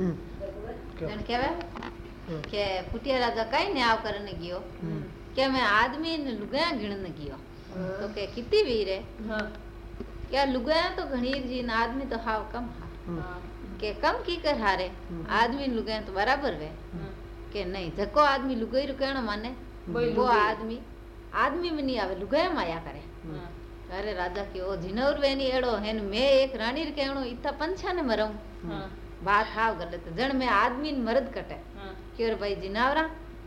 હમ. જણ કહેવાય કે ફૂટિયા રાજા કઈ ને આવ કરીને ગયો હમ. કે મેં આદમી ને લુગાયા ગીણને ગયો તો કે કિતી વીર હે કે આ લુગાયા તો ઘણી જી ને આદમી તો હાવ કમ હા હમ. કે કમ કી કર હારે હમ. આદમી ને લુગાયા તો બરાબર વે કે નહીં જકો આદમી લુગાઈ કેણો માને બોઈ वो आदमी आदमी में नहीं आवे लुगाया माया करे अरे राजा की ओ जिनौर वेनी एड़ो हेन मैं एक रानी रे कहणो इतना पंछा ने मरऊं बात हाव गलत जण में आदमी मर्द कटे। हाँ। क्यों भाई जिनावरा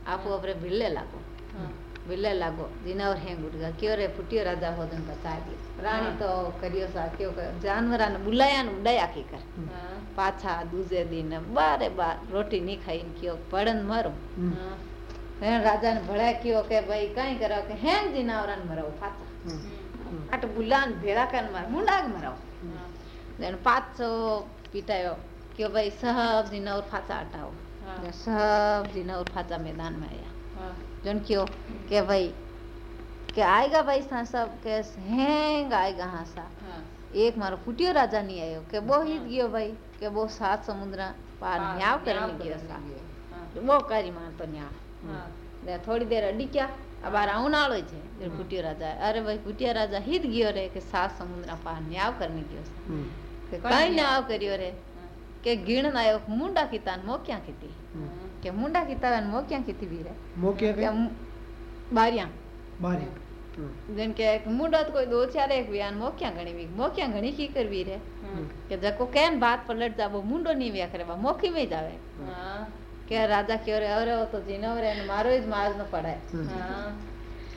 आप हाँ। अपने भिल्ले लागो। हाँ। भिल्ले लागो। जिनावर है गुटगा क्यों रे फुटियो राजा हो दिन बता दिए रानी हाँ। तो करियो सा क्यों कर जानवरा ने बुलाया ने उड़ाया की कर। हाँ। पाछा दूजे दिन बारे बार रोटी नहीं खाई क्यों पड़न मरो। हाँ। राजा ने भड़ा क्यों के भाई कहीं करो के हैं जिनावरा ने मरो पाछा। अट बुलान भेड़ा कर मर मुंडाग मरो देन पाछो पीटायो। कि भाई सब दिन और फाचा हटाओ। हाँ। सब दिन और फाचा मैदान में आया। हाँ। जोन क्यों? के भाई के आएगा भाई सा सब के हेंग आएगा हाँ सा। हाँ। एक मारो फुटियो राजा नहीं आयो के वो ही गियो भाई के वो सात समुद्र पार न्याव करने गयो सा। वो करी मान तो न्याव। दे थोड़ी देर अडी क्या अब आ राउन आलो छे जे राजा। अरे भाई कुटिया राजा हित गियो रे के सात समुद्र पार न्याव करने गियो सा। हम्म। के कई न्याव करियो रे। के गिण नायो मुंडा कितान मोक्या किती। हम्म। के मुंडा कितान मोक्या किती वीर। है मोक्या के? बारिया। बारिया। हम्म। जन के एक मुंडा कोई दो चार एक बयान मोक्या गणी भी मोक्या गणी की कर वीर? है हम्म। के जको कैन बात पलट जा मुंडो नहीं व्या करे वा मोखी में जावे। हाँ। के राजा के रे अरे वो तो जिनो रे मारो इज़ माज न पड़े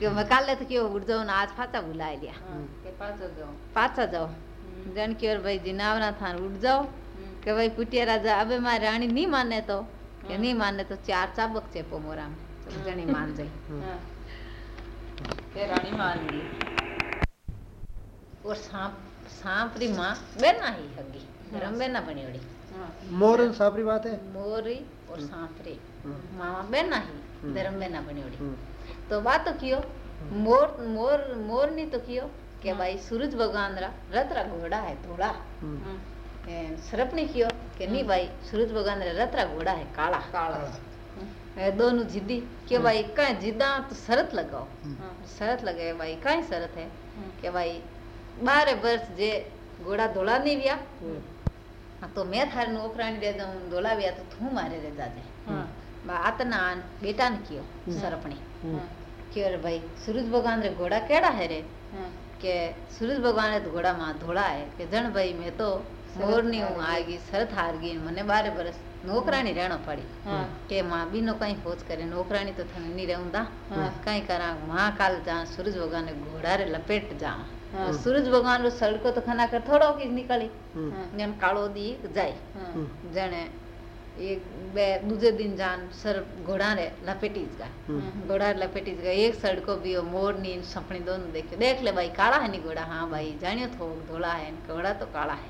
के मकाले तो क्यों उड़ जाओ आज फाचा बुला लिया। हाँ, के पाचा जाओ पाचा जाओ जन के भाई जिनावना थान उड़ जाओ। કે ભાઈ પુટિયા રાજા હવે મારી રાણી નહીં માને તો કે નહીં માને તો ચાર ચાબક ચેપો મોરા જણી માન જાય રાણી માન ગઈ और सांप सांप री माँ बेना ही हगी रम बेना बनियोड़ी મોર અને સાપરી વાત હે मोरी और सांप री હમ. मामा बेना ही हम्म। धर्म बेना बनियोड़ी હમ. तो बात तो कियो मोर मोर मोर नहीं तो कियो के भाई सूरज भगवान रा रथ रा घोड़ा है थोड़ा સરપણી કયો કે નહીં ભાઈ સુરત ભગવાન રતરા ઘોડા હે કાળા કાળા દોનું જીદી કે ભાઈ કઈ જીદા તો શરત લગાવો શરત લગાવે ભાઈ કઈ શરત હે કે ભાઈ બારે વર્ષ જે ઘોડા ધોળા નહીં વ્યા તો મેં થારે નું ઓખરાણી દે હું ધોળાવ્યા તો તું મારે રે જાજે આતના આન બેટા ને કયો સરપણી કે ભાઈ સુરજ ભગવાન રે ઘોડા કેડા હે રે કે સુરજ ભગવાન રે ઘોડામાં ધોળા હે કે જણ ભાઈ મેં તો મોરની હું આગી શરત હાર ગઈ મને બારે વર્ષ નોકરાણી રહેણો પડી કે માં બીનો કઈ ફોજ કરે નોકરાણી તો થને નહીં રહું દા કઈ કરા મહાકાલ જા सूरज भगवान ने घोड़ा रे लपेट जा हाँ। सूरज भगवान रो सड़को तो खना कर थोड़ो की निकली હમ. जन कालो दी जाय હમ. जने एक बे दूजे दिन जान सर घोड़ा रे लपेटी ज गया હમ. घोड़ा रे लपेटी ज गया एक सड़को भी हो मोर नी सपनी दोनों देखे देख ले भाई काला है नी घोड़ा हाँ भाई जानियो थो धोला है घोड़ा तो काला है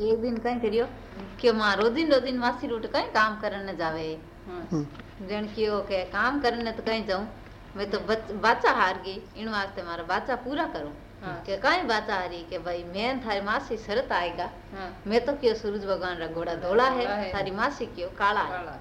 दिन कहीं करियो कि माँ रोजिन रोजिन मासी रोट कहीं काम करने जावे. जन क्यों के काम करने तो कहीं जाऊँ मैं तो बच, बाचा हार गई इन वास्ते मारा बाचा पूरा करूँ। हाँ। के कहीं बाचा हारी के भाई मैं थारी मासी शरत आएगा। हाँ, मैं तो क्यों सूरज भगवान रा घोड़ा धोला है? थारी मासी क्यों काला है?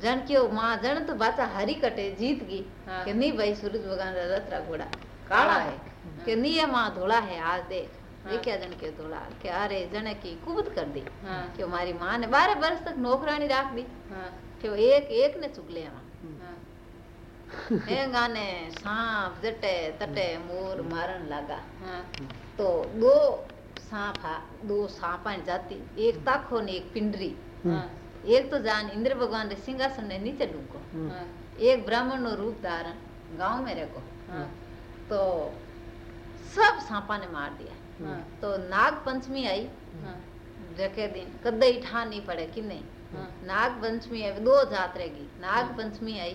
जन क्यों माँ जन तो बाचा हरी कटे जीत गई। हाँ। कि नहीं भाई सूरज भगवान रा रतरा घोड़ा काला है। कि नहीं ये माँ धोला है आज देख। हाँ। देखिया जन के धोला के अरे जने की कुबत कर दी। हाँ, कि मारी माँ ने बारह बरस तक नौकरानी राख दी। हाँ, कि एक एक ने चुक लिया हाँ. गाने सांप जटे तटे मोर मारन लगा। हाँ, तो दो सांप हा दो सांप जाती एक ताखो ने एक पिंडरी। हाँ, एक तो जान इंद्र भगवान रे सिंहासन ने नीचे. हाँ, एक ब्राह्मण नो रूप धारण गाँव में हाँ, तो सब सांपा ने मार दिया। हाँ। हाँ, तो नाग पंचमी आई हाँ। जके दिन कदे ही नहीं पड़े कि नहीं? नाग पंचमी आई दो जात रहेगी नाग पंचमी आई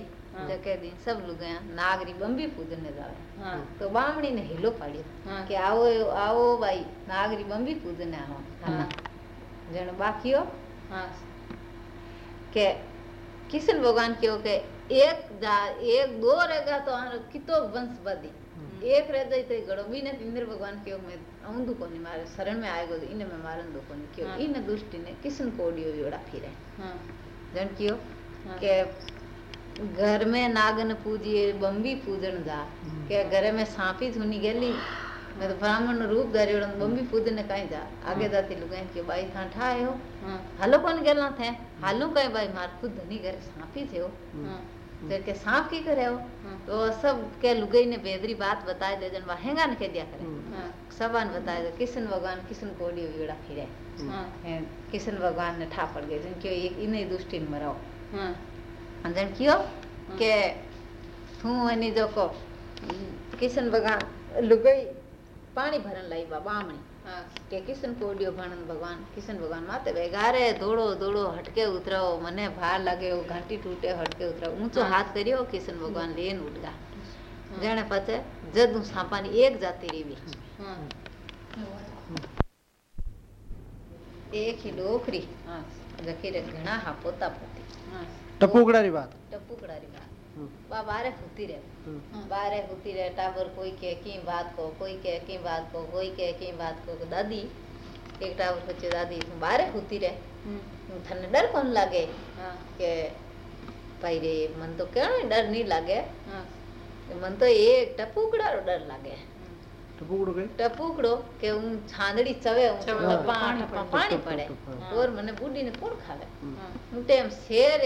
जके दिन सब लुगाया नाग बम्बी पूजने जावे तो बामणी ने हिलो पाड़ियो कि आओ आओ भाई नाग बम्बी पूजने आओ। हाँ। जण बाकियो के किशन भगवान क्यों के एक जा एक दो रहेगा तो कितो वंश बदी एक रह जाए तो गड़ो भी ने इंद्र भगवान क्यों मैं हूंदो कोन्हे मारे शरण में आएगो इन में मारंदो कोन्हे क्यों हाँ। इन दुष्ट ने किसन कोडियो योड़ा फिरे? हाँ। जन क्यों? हाँ। के घर में नागन पूजिए बम्बी पूजन जा। हम्म। के घर में सांपी धुनी गेली? मैं तो ब्राह्मण रूप धरियो हाँ। बम्बी पूजन काई जा। आगे जाते लुगाई के बाई था ठायो हलो कोन गेला थे? हालो काई बाई मार खुद धनी घर सांपी थियो हाँ फिर के सांप की करे हो? हाँ। तो सब के लुगाई ने बेदरी बात बताए दे जन वाहेगा ने के दिया करे? हाँ। सबान बताए दे किशन भगवान किशन कोड़ी वीड़ा फिरे। हाँ। हैं, किशन भगवान ने ठा पड़ गए जन क्यों एक इन्हें दुष्टि ने मराओ हाँ। अंदर क्यों? के तू एनी કે કિશન કોડ્યો ભાણંદ ભગવાન કિશન ભગવાન માતે વેગારે દોડો દોડો હટકે ઉતરો મને ભાર લાગે એવું ઘાંટી તૂટે હટકે ઉતરો ઊંચો હાથ કર્યો કિશન ભગવાન લેન ઉડગા જાણે પાછે જદું સાપાની એક જાતિ રીવી એક હી ડોખરી જખીરે ઘણા હા પોતા પોતી ટપુકડા રી વાત ટપુકડા રી વાત वा बारे होती रहे। बारे होती रहे टावर कोई कह की बात को? कोई कह की बात को? कोई कह की बात को? दादी एक टावर को दादी बारे होती रहे? तो थाने डर कौन लागे? के भाई रे मन तो क्यों डर नहीं लागे? मन तो ये टपुकड़ा रो डर लागे। टपुकड़ो के? टपुकड़ो के उन छांदड़ी चवे पानी पानी पड़े। और मने बुढ़ी ने कौन खावे? उन टाइम शेर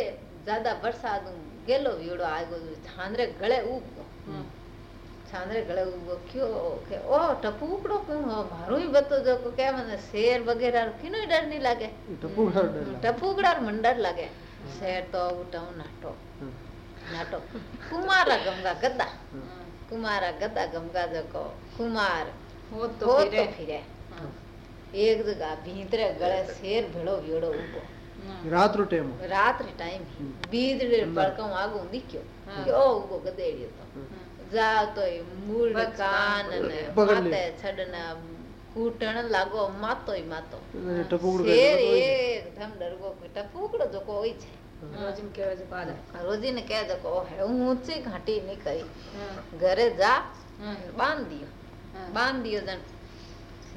ज़्यादा बरसात हूँ ಗೆಲ್ಲುವು ಇವಳು ಆಗೋದು ಅಂದ್ರೆ ಗಳೆ ಉಗ್ಗು ಅಂದ್ರೆ ಗಳೆ ಉಗ್ಗೋ ಕ್ಯೋ ಓಕೆ ಓ ಟಪು ઉપડો કોણ હો મારું ઈ બતો જો કે કે મને શેર વગેરે કિનો ડર નહીં લાગે ટપુ ટપુ ઉગડાર મને ડર લાગે શેર તો ઉટાઉ નાટો નાટો કુમારા ગમગા ગદા કુમારા ગદા ગમગા જકો કુમાર હો તો ફિરે એક જગા ભીતરે ગળે શેર ભેળો વ્યોડો ઉભો ರಾತ್ರಿ ಟೈಮ್ ರಾತ್ರಿ ಟೈಮ್ ಬೀದ್ರೆ ಬಳ್ಕಂ ಆಗು ದಿಕ್ಕು ಯೋ ಉಗೋ ಗದೇಡಿ જાતોય મૂળ કાન અને માતે છડના કૂટણ લાગો માતોય માતો શેર એકદમ ડરગો કૂટા ફૂકડો જોકો હોય છે રોજીને કહે છે કે ઓહે હું ઊંચી ઘાટી નહીં કરી ઘરે જા બાંધ્યો બાંધ્યો જણ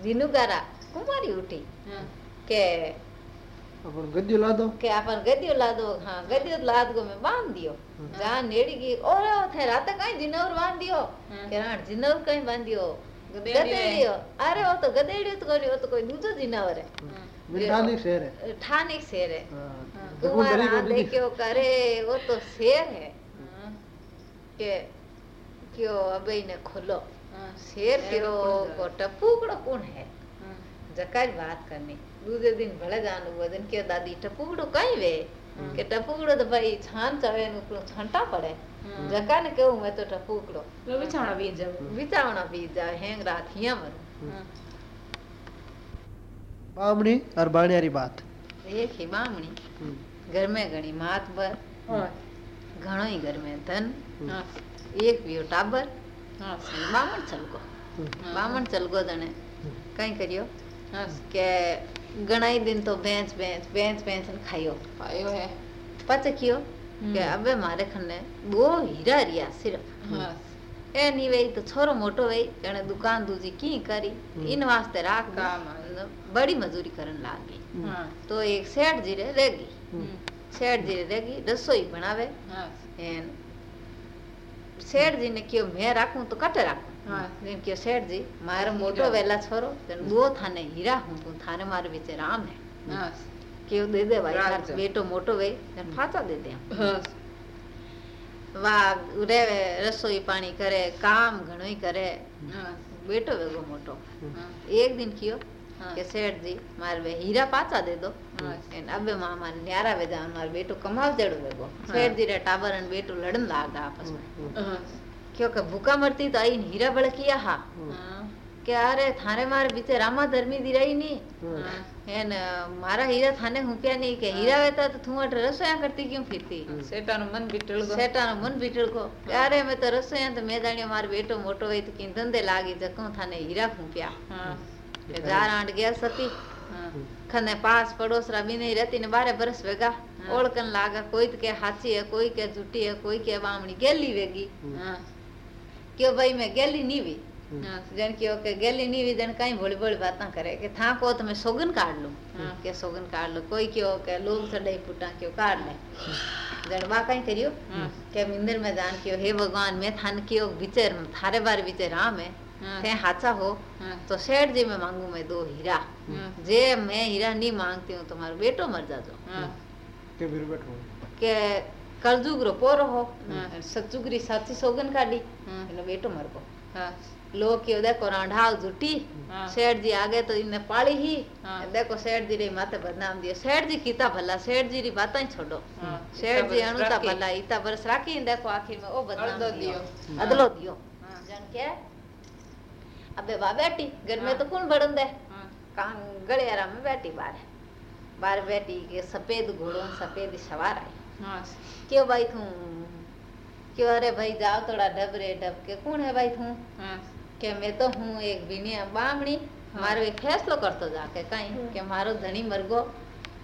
વિનુગારા કુમારી ઉઠી કે अपन के अपन हाँ मैं बाँध दियो नेड़ी की और थे रात जिनौर बाँध दियो के जिनौर बाँध दियो गदेड़ियो अरे वो तो गदेड़ियो तो तो कोई जिनौर है। हाँ। शेर है। है। हाँ, हाँ। तुम्हारा देखियो करे वो तो शेर है। के क्यों अबे ने खोलो। शेर क्यों को टपूकड़ो कौन है? बात करनी। दूसरे दिन भले जानो वज़न के दादी टपुगड़ो कहीं वे के टपुगड़ो तो भाई छान चावे नु छंटा पड़े जका ने कहूँ मैं तो टपुगड़ो वो बिछावना बीज जाओ बिछावना बीज जाओ हेंग रात हिया मरो बामणी और बाणियारी बात एक ही बामणी घर में घणी मात बर घणो ही घर में धन एक भी टाबर बामण चलको बामण चलको जने कहीं करियो के ઘણા દિન તો ભેંસ ભેંસ ભેંસ ભેંસ ખાયો ખાયો હે પાછો કયો કે હવે મારે ખને બહુ હીરા રહ્યા સિર્ફ એની વેઈ તો છોરો મોટો વેઈ એને દુકાન દૂજી કી કરી ઇન વાસ્તે રાખ બડી મજૂરી ਕਰਨ લાગી તો એક શેઠ જીરે રહી ગઈ શેઠ જીરે રહી ગઈ રસોઈ ભણાવે એન શેઠ જીને કયો મેં રાખું તો કટે રાખું જેમ કે શેઠજી મારો મોટો વહેલા છોરો બહુ થાને હીરા હું તું થાને મારે વિચે રામ હે કેવું દે દે ભાઈ બેટો મોટો વે ફાચો દે દે વાઘ રે રસોઈ પાણી કરે કામ ઘણું કરે બેટો વેગો મોટો એક દિન કયો કે શેઠજી મારે બે હીરા પાછા દે દો એને અબે માં મારે ન્યારા વેજા મારો બેટો કમાવ જેડો વેગો શેઠજી રે ટાબર અને બેટો લડન લાગા આપસ क्योंकि भूखा मरती तो आई हीरा बड़किया हा क्या अरे थारे मार बीते रामा धर्मी दी रही नी हैन मारा हीरा थाने हुपिया नहीं के हीरा वेता तो थुआ रसोया करती क्यों फिरती सेटा मन बिटल को सेटा मन बिटल को यार मैं तो रसोया तो मैं जानी मार बेटो मोटो वे तो किन धंधे लागी जको थाने हीरा हुपिया हाँ जार आंट गया सती खने वेगा ओड़कन है कोई के झूठी गेली वेगी કયો ભાઈ મેં ગેલી નીવી હા, જણ કયો કે ગેલી નીવી જણ કઈ ભોળી ભોળી વાત ના કરે કે થા કો તમે સોગન કાઢ લો હા. કે સોગન કાઢ લો કોઈ કયો કે લોગ ચડાઈ ફૂટા કયો કાઢ લે જણ બા કઈ કર્યું હા, કે મિંદર में जान कयो हे भगवान मैं थान कयो विचार थारे बारे विचार राम है हाँ। ते हाचा हो હા, तो सेठ जी मैं मांगू मैं दो हीरा हाँ, जे मैं हीरा नहीं मांगती हूँ तुम्हारा बेटो मर जातो હા, કે ભીર બેઠો કે કળજુગરો પોરો હો હા. સચુગરી સાચી સોગન કાઢી હા. એનો બેટો મરકો હા, लोग क्यों देखो रांढाव जुटी हाँ। सेठ जी आगे तो इन्हें पाली ही हाँ। देखो सेठ जी रे माथे बदनाम दियो सेठ जी कीता भला सेठ जी री बातें छोड़ो हाँ। सेठ जी इतना बरस अणुता राखी। भला इता बरस राखी ने देखो आखिर में ओ बदनाम अदलो दियो दियो। अदलो दियो हाँ। जन के अबे बा बैठी घर में हाँ। तो कौन बड़न दे હા, कान गलियारा में बैठी बाहर बाहर बैठी के सफेद घोड़ों सफेद सवार आई હા, क्यों भाई तू क्यों अरे भाई जाओ थोड़ा डब रे डब के कौन है भाई तू હા, કે મેં તો હું એક વિનિયા બામણી હા. મારો એક ફેસલો કરતો જા કે કઈ કે મારો ધણી મરગો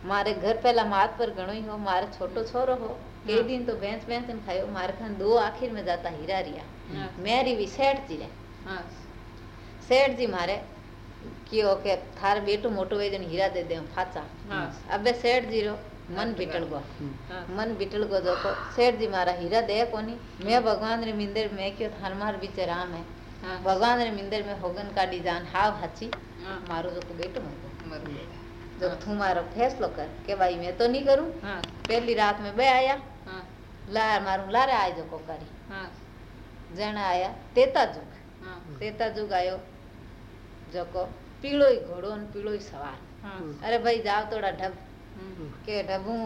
મારે ઘર પહેલા માત પર ઘણો હો મારે છોટો છોરો હો કે હા. दिन तो भैंस भैंस ने खायो मारे खान दो आखिर में जाता हीरा रिया હા, मेरी भी सेठ जी रे હા, सेठ जी मारे कियो के थार बेटो मोटो वे जन हीरा મન બીટળગો મન બીટળગો જોકો શેઠજી મારા હીરા દે કોની મેં ભગવાન રે મિંદર મેં કયો થાન માર બીચે રામ હે ભગવાન રે મિંદર મેં હોગન કાઢી જાન હાવ હાચી મારો જોકો બેટો મરગો જો તું મારો ફેસલો કર કે ભાઈ મેં તો નહીં કરું પહેલી રાત મેં બે આયા લા મારું લારે આ જોકો કરી જણા આયા તેતા જુગ તેતા જુગ આવ્યો જોકો પીળોય ઘોડો ને પીળોય સવાર અરે ભાઈ જાવ તોડા ઢબ કે ઢબું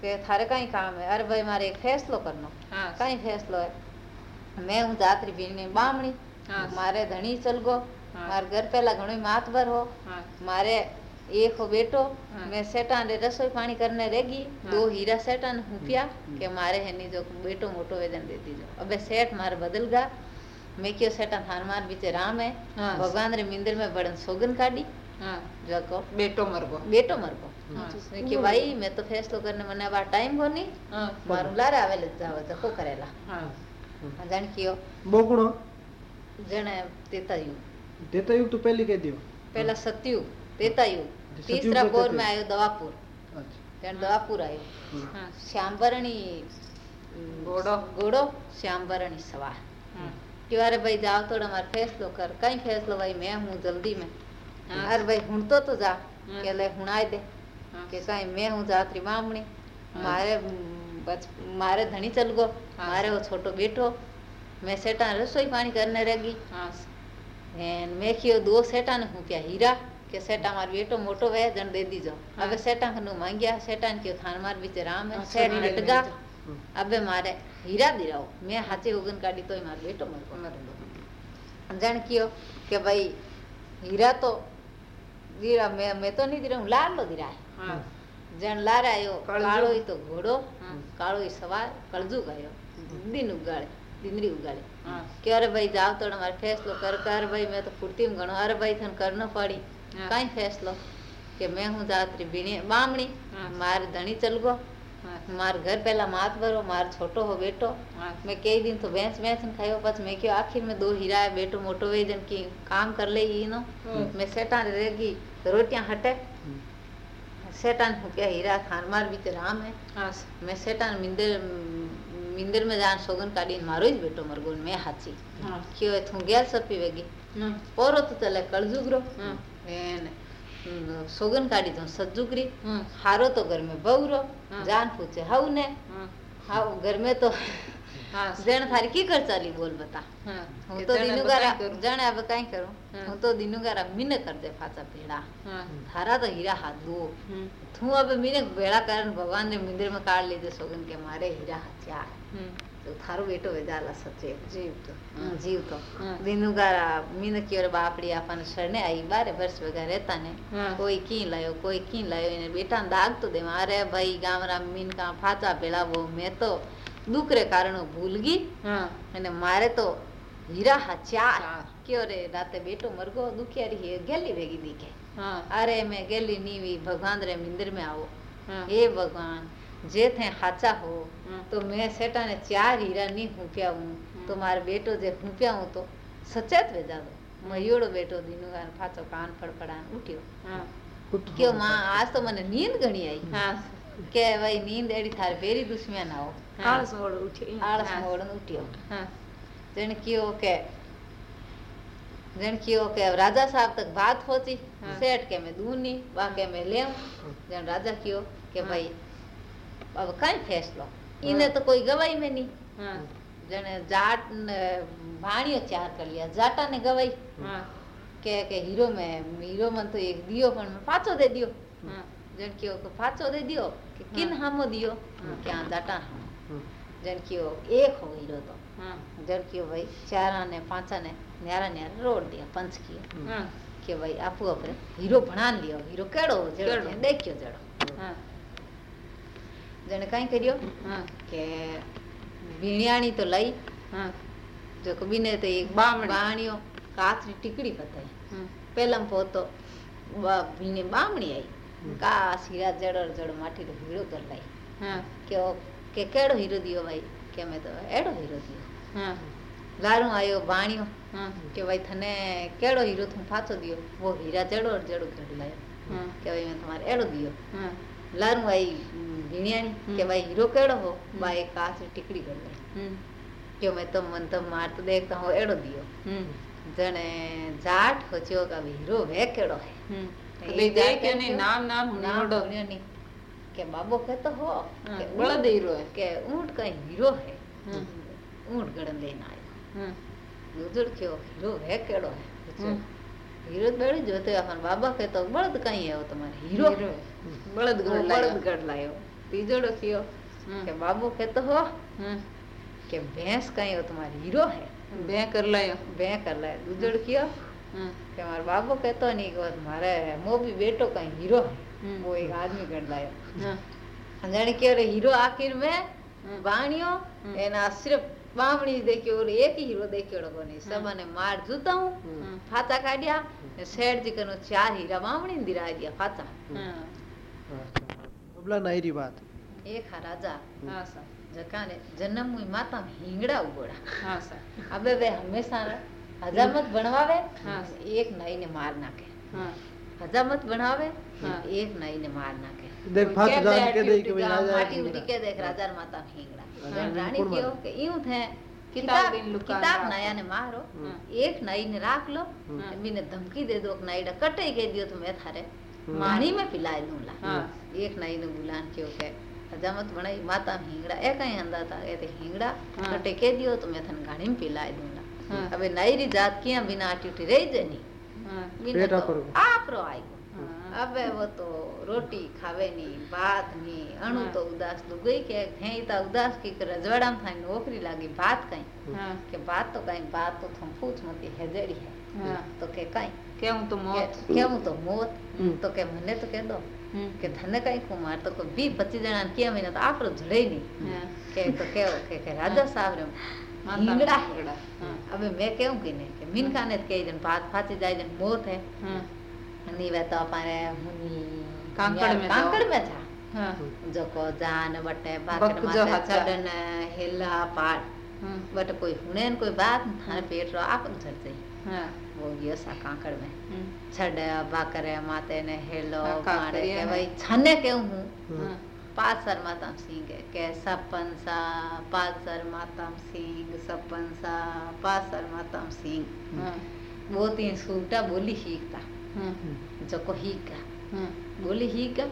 કે થારે કઈ કામ है अरे भाई मारे एक फैसलो करनो હા, કઈ ફેસલો है मैं हूँ जात्री भीणी बामणी હા, મારે ધણી ચલગો હા. મારે ઘર પહેલા ઘણો માતબર હો હા, मारे एक हो बेटो हाँ। मैं सेठान रे रसोई पानी करने रहेगी हाँ। दो हीरा सेठान हुपिया हम्म। के मारे है नी जो बेटो मोटो वेदन दे दीजो अबे सेठ मारे बदल गा मैं क्यों सेठान थान मार बीचे राम है हाँ। भगवान रे मिंदर में बड़न सोगन काढ़ी હા, जो को બેટો મરગો बेटो मर को हाँ। मैं क्यों भाई मैं तो फैसलो करने मने बार टाइम को नहीं હા, मारू लारे आवेले जावे तो को करेला હા, जान कियो બોકણો जने तेता युग તે તો યુગ તું પહેલી કહી દો पहला सतयुग तेता युग सतयुग तीसरा का पोर तेता में युग। आयो दवापुर અચ્છા जन दवापुर आयो હા, श्यामवरणी ઘોડો. घोड़ो श्यामवरणी सवार હા, कि अरे भाई जाओ थोड़ा हमारा फैसलो हाँ। अरे भाई हूँ तो तो जा हाँ। हूँ आए दे हाँ। के मैं हूँ जात्री बामी मारे बच मारे धनी चल गो हाँ। मारे वो छोटो बेटो मैं सेटा रसोई पानी करने रह गई हाँ। मैं कियो दो सेटा ने हूँ क्या हीरा के सेटा मार बेटो मोटो वे जन दे दीजो हाँ। अबे सेटा कनु मांगिया सेटा ने खान मार बीच राम है सेट लटगा अबे मारे हीरा दिराओ मैं हाथे उगन काटी तो मार बेटो मर को जन कियो के भाई हीरा तो ધીરા મેં મેં તો નહીં ધીરા હું લાડલો ધીરા જણ લારાયો કાળો તો ઘોડો કાળો સવાર કળજુ ગયો દિન ઉગાડે દિંદરી ઉગાડે કે અરે ભાઈ જાવ તો મારે ફેસલો કર કર ભાઈ મેં તો ફૂટતી ગણો અરે ભાઈ તને કર ન પડી કાંઈ ફેસલો કે મેં હું જાત્રી બીણી બામણી મારે ધણી ચલગો માર ઘર પહેલા માત ભરો માર छोटो हो बेटो હા, मैं कई दिन तो भैंस भैंस ने खायो बस मैं क्यों आखिर में दो हीरा है बेटो मोटो वे जन की काम कर ले ही नो हम्म। मैं सेठा रहेगी रोटियां हटे હમ. सेठा ने क्या हीरा खान मार बीच राम है હા, मैं सेठा ने मिंदर मिंदर में जान सोगन काढ़ी मारो જ બેટો મરગો ને મેં હાચી હા, કયો થું ગયા સપી વેગી હા, પોરો તો તલે સોગન કાઢી તો સજ્જુકરી હારો તો ઘર મેં બહુરો જાન પૂછે હાઉ ને હા ઘર મેં તો જણ થારી કી કર ચાલી બોલ બતા હું તો દિનુગારા જણ હવે કઈ કરું હું તો દિનુગારા મિને કર દે ફાચા ભેડા થારા તો હીરા હાથ દો તું હવે મિને ભેડા કારણ ભગવાન ને મંદિર માં કાઢ લીધે સોગન કે મારે હીરા હાથ થારું બેટો હોય દાલા સત્રે જીવતો જીવતો દિનુગા મીન ક્યોર બાપડી આપણને શરણે આવી બારે વર્ષ વગર રહેતા ને કોઈ કી લાયો કોઈ કી લાયો એને બેટા દાગતો દે અરે ભાઈ ગામરા મીન કા ફાચા પેલાવો મેં તો દુકરે કારણો ભૂલગી અને મારે તો હીરા હચાર કયો રે રાતે બેટો મરગો દુખિયારી ગેલી ભેગી દીકે અરે મેં ગેલી નીવી ભગવાન રે મિંદર મેં આવો હે ભગવાન भगवान जे थे हाचा हो हाँ। तो मैं सेटा ने चार हीरा नहीं हुप्या हूँ तो मारे बेटो जे हुप्या हूँ तो सचेत भेजा दो मयूड़ो बेटो दीनु गान फाचो कान फड़फड़ान उठ्यो हाँ क्यों माँ आज तो મને નીંદ ઘણી આવી हाँ કે ભાઈ નીંદ એડી થાર બેરી દુશ્મન આવો आलस मोड़ उठी આળસ हाँ। મોડન ઉઠ્યો हाँ जन कियो के जन कियो के राजा साहब तक बात पहुंची हाँ। सेठ के मैं दूनी बाके मैं ले जन राजा कियो के हाँ। भाई હવે કઈ ફેસલો એને તો કોઈ ગવાય મેં નહીં જેને જાટ ભાણ્યો ચાર કરી લ્યા જાટા ને ગવાય કે કે હીરો મેં હીરો મને તો એક દિયો પણ પાછો દે દિયો જેને કયો કે પાછો દે દિયો કે કિન હામો દિયો કે આ જાટા જેને કયો એક હો હીરો તો જેને કયો ભાઈ ચારા ને પાંચા ને ન્યારા ન્યારા રોડ દિયા પંચ કયો કે ભાઈ આપું આપણે હીરો ભણાન લ્યો હીરો કેડો જડો દેખ્યો જડો હા જણે કાંઈ કર્યો હા કે ભીણિયાણી તો લઈ હા જો કબીને તો એક બામણીઓ કાથરી ટીકડી પતાવી પહેલાં પોતો ભીણે બામણી આવી કા શીરા જડર જડ માટી તો હીરો તો લઈ હા કે કે કેડો હીરો દિયો ભાઈ કે અમે તો એડો હીરો દિયો હા લારું આવ્યો બાણ્યો હા કે ભાઈ તને કેડો હીરો તું પાછો દિયો વો હીરા જડો જડો જડ લાયો કે ભાઈ મેં તમારે એડો દિયો હા ಎಲ್ಲರೂ ಐ ಹಿಣಿಯಣಿ કે ભાઈ હીરો કેડો હો બા એક કાચ ટીકડી કરી લે કે મેં તો મન તો મારતો દેખતા હું એડો દિયો જણે જાટ હોચ્યો કે હીરો વે કેડો હે દેખ એને નામ નામ હુનાડો કે બાબો કહેતો હો કે બળદ હીરો હે કે ઊંટ કઈ હીરો હે ઊંટ ગળન લઈને આવ્યો ગુજર કયો હીરો હે કેડો હે હીરો બેડી જોતે આપણ બાબા કહેતો બળદ કઈ આવ્યો તમારે હીરો आयो हाँ गुजर क्यों हीरो है केड़ो है पूछो। हम्म। हीरो बेड़ी जोते अपन बाबा के तो बड़द कहीं है वो तुम्हारे हीरो हीरो है है। बड़द वो गढ़ लायो। बड़द गढ़ लायो तीजोड़ो कियो हाँ के बाबू के तो हो हाँ કે ભેંસ કઈ हो तुम्हारी हीरो है बे कर लायो બે कर ले दूजड़ कियो हाँ કે મારો બાબો કહેતો નહીં કે મારે મોબી बेटो कहीं हीरो है हम्म। वो एक आदमी कर लायो हाँ जाने के रे हीरो आखिर में हम्म। बाणियो हम्म। एना सिर्फ बामणी देखियो और एक ही हीरो देखियो को नहीं सब ने मार जूता हूँ हम्म। फाचा काढ़िया ने सेठ जी कनो चार हीरा बामणी ने दिरा दिया फाचा हाँ બબલા નાયરી વાત એક રાજા હા સર જકાને જન્મુય માતા હિંગડા ઉગોડા હા સર હવે બે હંમેશા હજામત ભણવાવે હા એક નાઈને માર નાખે હા હજામત ભણાવે એક નાઈને માર નાખે દેખ ફાટ જાન કે દે કે ભાઈ રાજા માટી ઉડી કે દેખ રાજા માતા હિંગડા રાણી કયો કે ઈયું થે કિતાબ કિતાબ નાયા ને મારો એક નાઈને રાખ લો મીને ધમકી દે દો કે નાઈડા કટાઈ ગઈ દો તો મેં થારે के तो मैं। पानी में पिलाए दूँगा हाँ। एक नई ने बुलान क्यों के हजामत बनाई माता में हिंगड़ा ए कहीं अंदा था ए ते हिंगड़ा हाँ। कटे के दियो तो मैं थन गाड़ी में पिलाए दूँगा हाँ। अबे नई री जात किया बिना आटी रही जनी हाँ तो। आप रो आई हाँ अबे वो तो रोटी खावे नी भात नी अणु हाँ। तो तो के काई के हूँ तो मौत के हूँ तो मौत तो के मने तो के दो के धने काई को तो को भी बच्चे जणा के मैंने तो आपरो झले नहीं के तो के के, के राजा साहब रे हिंगड़ा हिंगड़ा हाँ अबे मैं कहूँ कि ने के मीन खाने के जन बात फाती जाए जन मौत है हाँ नी वे तो अपने कांकड़ में कांकड़ में था हाँ जो को जान बटे बाकर मा छड़न हेला पाट बट कोई हुने कोई बात थाने पेट रो आप उधर हाँ हाँ वो गयो सा कांकड़ में। छड़े बाकरे माते ने हेलो हाँ, मारे के है। भाई छने के हूँ। हाँ। पाँच सर माता सिंह के, के सपन सा पाँच सर माता सिंह सपन सा पाँच सर माता सिंह। हाँ। वो तीन सूटा बोली हीकता हाँ। जको हीका हाँ बोली हीका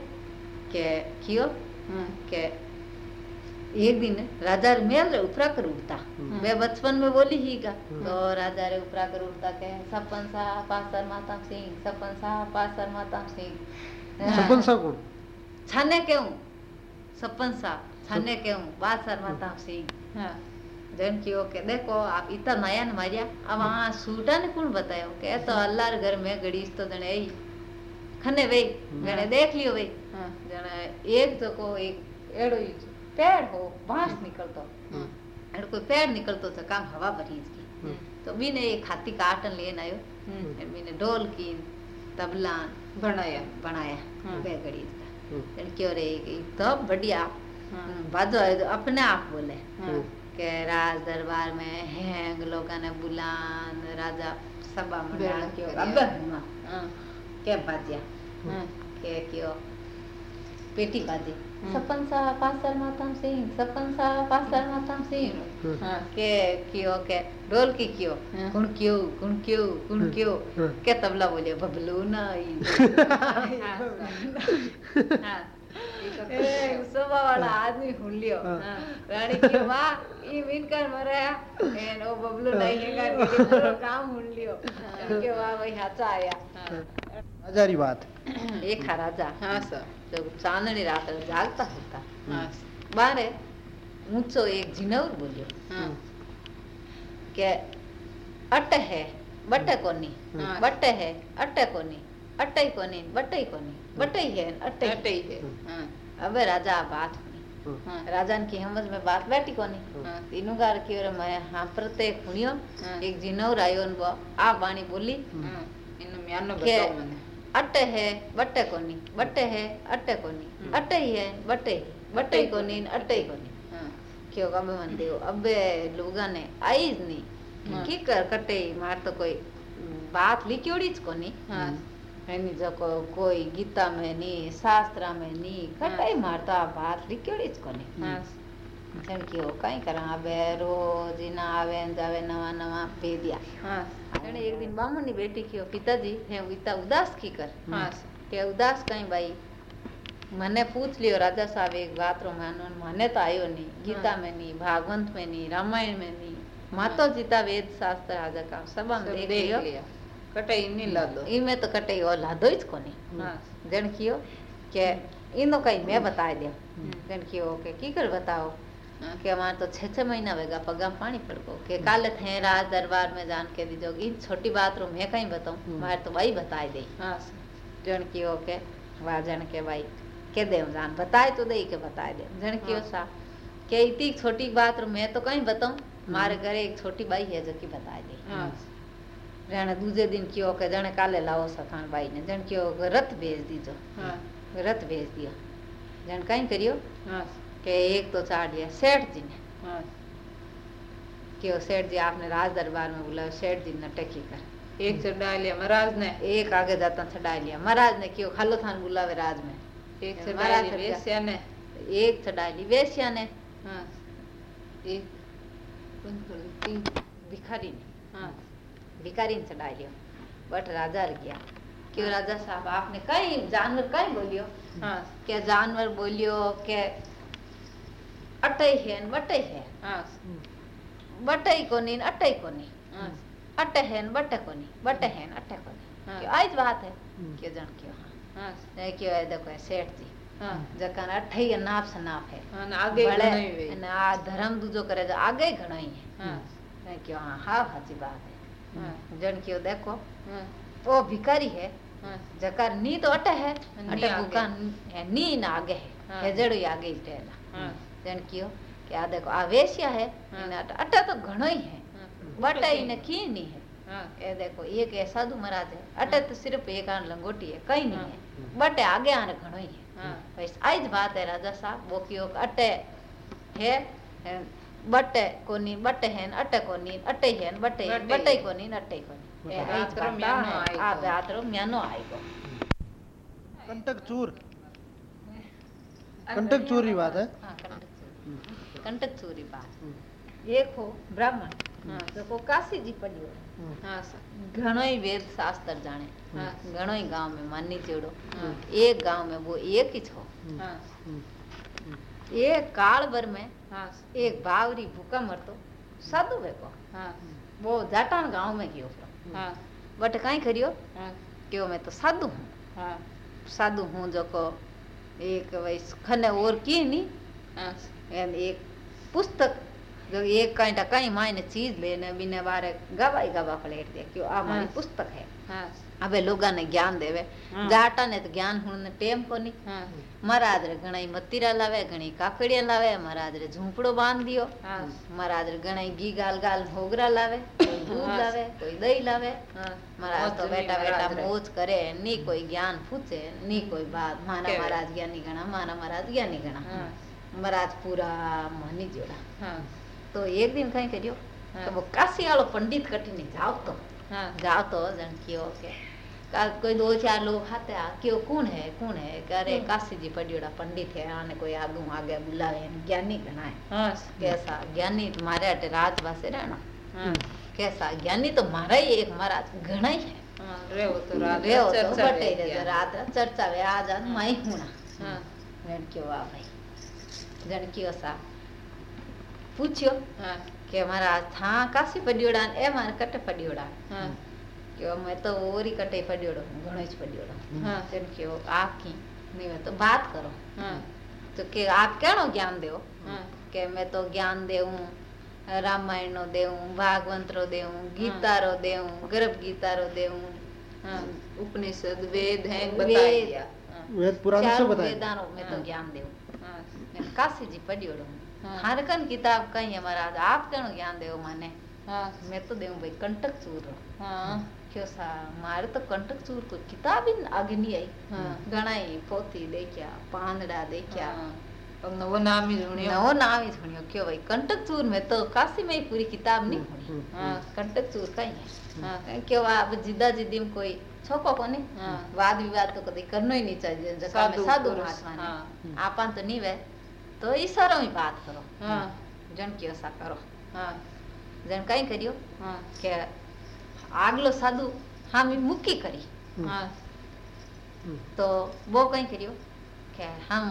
के कियो? हाँ। के एक दिन राजा मेल रे उपरा कर उठता। हम्म। मैं बचपन में बोली ही का हम्म। तो राजा रे उपरा कर उठता के सपन सा पासर माता सिंह सपन सा पासर माता सिंह। सपन सा कौन? छाने के हूँ सपन सा छाने के हूँ पासर हम्म। माता सिंह। जन की ओके देखो आप इतना नया न मारिया अब वहाँ सूटा ने कौन बतायो? के तो अल्लाह रे घर में गणेश तो जने ही। खने वे मैंने देख लियो वे हाँ। जने एक तो को एक एड़ो ही पेड़ हो बाँस निकलतो। हाँ एड़ो कोई पेड़ निकलतो तो काम हवा भरी इसकी। हम्म. तो बीने एक हाथी काटन लेन आयो। हम्म. बीने ढोल की तबला बनाया बनाया. बे गणेश का हम्म. क्यों रे ये तो बढ़िया बाजो है तो अपने आप बोले। के राज दरबार में हैंग लोगों ने बुलान राजा सभा में के करिया। अबे के बाजिया। के क्यों पेटी बाजी हम्म. सपन सा पासर मातम सिंह सपन सा पासर मातम सिंह। हम्म. हाँ के क्यों के ढोल की क्यों। हाँ. कुण क्यों कुण क्यों कुण हम्म. क्यों। हम्म. के तबला बोले बबलू ना। हाँ ए, सुबह वाला आदमी हुन लियो। हाँ. रानी की वाह ई मिनकर मरे। एन ओ बबलू नहीं हैगा कि पूरो काम हुन के राजा बारे ऊंचो एक जिनौर बोलियो. हाँ. के अट है बटे कोनी हाँ. बटे है अटे कोनी अटे कोनी बटे कोनी बटे है अटे अटे ही. है हाँ. अबे राजा आ बात हम्म. हाँ. की समझ में बात बैठी कोनी. हाँ. तीनों गार की ओर मैं हाँ प्रत्येक हुनियो. एक जिनौर आयो आ बाणी बोली. हाँ. म्यानो बताओ मैंने. अट है वट कोनी वट है अट कोनी। हम्म। अट ही है वट वट ही कोनी अट ही कोनी। हाँ। क्यों कब मन हो? अब लोगा ने आईज नहीं हाँ। की कर कटे? मार तो कोई बात लिखोड़ी कोनी। हाँ। हम्म। है। नी जो को, कोई गीता में नी शास्त्र में नी कटाई मारता तो बात लिखियोड़ीच कोनी। मतलब लड़कियों कहीं करा आवे रोज इना आवे जावे नवा नवा भेदिया। हाँ जने एक दिन बामणी बेटी कियो पिताजी हे इता उदास की कर। हाँ।, हाँ के उदास कहीं भाई मैंने पूछ लियो राजा साहब एक बात रो मानो मैंने तो आयो नहीं हाँ। गीता में नहीं भागवंत में नहीं रामायण में नहीं मातो हाँ। जीता वेद शास्त्र राजा का सब हम देख लियो। कटई नहीं लादो। ई में तो कटई और लादो ही कोनी। हाँ। जण कियो के इनो कई मैं बताए दे जण कियो के की कर बताओ? કે અમારે તો છ છ મહિના વેગા પગામ પાણી પડકો કે કાલે थे राज दरबार में जान के दीजो इन छोटी बात रो मैं कहीं बताऊं हम्म. मारे तो भाई बताए दे हाँ जण कियो के वाह जण के भाई के दे जान बताए तो दे के बताए दे जण कियो हाँ. सा के इतनी छोटी बात रो मैं तो कहीं बताऊं मारे घरे एक छोटी बाई है जो की बताए दे हाँ जण दूजे दिन कियो के जण काले लाओ सखान बाई ने जण कियो के रथ भेज दीजो हाँ रथ भेज दियो जण कहीं करियो हाँ के एक तो चाड़ लिया सेठ जी ने हाँ कि वो सेठ जी आपने राज दरबार में बुलाया सेठ जी ने टकी कर एक चढ़ा लिया महाराज ने एक आगे जाता चढ़ा लिया महाराज ने क्यों खालो थान बुलावे राज में एक चढ़ा वेश्या ने एक चढ़ा ली वेश्या ने हाँ एक भिखारी ने हाँ भिखारी ने चढ़ा लियो बट राजा गया क्यों राजा साहब आपने कहीं जानवर कहीं बोलियो हाँ के जानवर बोलियो के अटई है न बटई है। हाँ बटई कोनी न अटई कोनी। हाँ। अटे है कोनी बटे है न कोनी। हाँ। क्यों? आज बात. क्यों जान क्यों हाँ। क्यों है देखो सेठ जी। जकन अठई नाप से नाप है। हाँ आगे वे। अने धर्म दूजो करे जो आगे घणो ही। है। हाँ क्यों हाँ हाँ साची बात है। जन क्यों देखो वो भिखारी है। जकर नी तो अटे है अटे आगे। है नी न आगे है। हाँ। है ही आगे ही ठहरा हाँ जन क्यों कि आ देखो आ वेश्या है हाँ। इने अटे अटे तो घणो ही है। हाँ बटे इने की नहीं है। हाँ देखो एक है साधु महाराज है अटे तो सिर्फ़ एक आन लंगोटी है कहीं नहीं हाँ। है बटे आगे आने घणो ही। है। हाँ बस आज बात है राजा साहब वो क्यों अटे है है, बटे कोनी बटे है न अटे कोनी अटे है न बटे बटे कोनी न अटे कोनी। है। आ रात्रो म्यानो आएगो कंटक चूर। कंटक चूर की बात है। हाँ कंटक चूरी बात। हम्म. एक हो ब्राह्मण हाँ। जो को काशी जी पढ़ियो हम्म. हाँ सर। घणो ही वेद शास्त्र जाने हाँ। घणो ही गाँव में मानी चेड़ो। हाँ। एक गाँव में वो एक ही छो. हाँ. एक काल भर में हाँ। एक बावरी भूखा मरतो। साधु वेको हाँ। वो जाटान गाँव में गयो हाँ। बट कहीं करियो हाँ। क्यों मैं तो साधु हूँ। हाँ। साधु हूँ जो को एक वही खने और की नहीं हाँ एक पुस्तक। जो एक कहीं टा कहीं मायने चीज़ लेने बिने बारे गवाई गवा फ्लेट दे क्यों? आ मारी पुस्तक है। अबे लोगा ने ज्ञान देवे। हाँ। जाटा ने तो ज्ञान होने टेम को नहीं। हाँ। मराज रे लावे गणाई काकड़िया लावे मराज रे बाँध दियो। हाँ। मराज रे गाल गाल भोगरा लावे दूध लावे कोई दही लावे। मराज तो बेटा बेटा मोज करे नी कोई ज्ञान फूचे नी कोई बात। मारा महाराज ज्ञानी गणा मारा महाराज ज्ञानी गणा। હા મહારાજ પૂરા માની જોડા હા તો એક દિન કઈ કર્યો હા. તો वो काशी वालो पंडित कटिनी जाओ तो હા जाओ तो जन कियो के का कोई दो चार लोग आते आ क्यों कौन है कौन है कि अरे हम्म। काशी जी पडियोड़ा पंडित है आने कोई आगू आगे बुलावे ने ज्ञानी गणा है હા कैसा ज्ञानी मारे अटे राजवासे रहना હા कैसा ज्ञानी तो मारा ही एक महाराज घणा ही है હા રેવો તો રાત रे हो तो ચર્ચા बटे રહી रे ગયા. रात रात चर्चा वे आज आज माई हुना હા जन क्यों आ भाई जन क्यों सा पूछ्यो હા કે મારા થા કાશી પડ્યોડા ને એ મારે કટે પડ્યોડા હા કે મેં તો ઓરી કટે પડ્યોડો ઘણો જ પડ્યોડો હા તેમ કે आप की नहीं मैं तो बात करो હા तो કે आप કેણો જ્ઞાન દેવો હા કે મેં તો જ્ઞાન દેવું રામાયણ નો દેવું ભાગવંત રો દેવું ગીતા રો દેવું ગર્ભ ગીતા રો દેવું હા ઉપનિષદ વેદ હે વેદ. બતાવી ગયા હા वेद पुराण से ચારો बताए વેદાનો મેં તો હા. हाँ। हाँ। काशी जी पढ़ियो रहो। हाँ। हर कन किताब कई महाराज आप कणो ज्ञान देव माने। मैं तो देव भाई कंटक चूर क्यों सा? मारे तो कंटक चूर को किताब ही आगे नहीं आई। घना ही पोती देखिया पानड़ा देखिया। नवो नाम ही सुनियो नवो नाम ही सुनियो क्यों भाई? कंटक चूर में तो काशी में ही पूरी किताब नहीं पढ़ी। कंटक चूर का ही। है। क्यों आप जिदा जिदी में कोई छोको को नहीं हाँ। वाद विवाद तो कभी करना ही नहीं चाहिए जगह में साधु साधु पुरुष, महात्मा ने हाँ। आपन तो नहीं वे तो ईश्वरों ही बात करो હા जन क्यों सा करो હા जन कहीं करियो હા કે આગલો સાધુ હામી મૂકી કરી હા हम्म, તો બહુ કઈ કર્યો કે હામ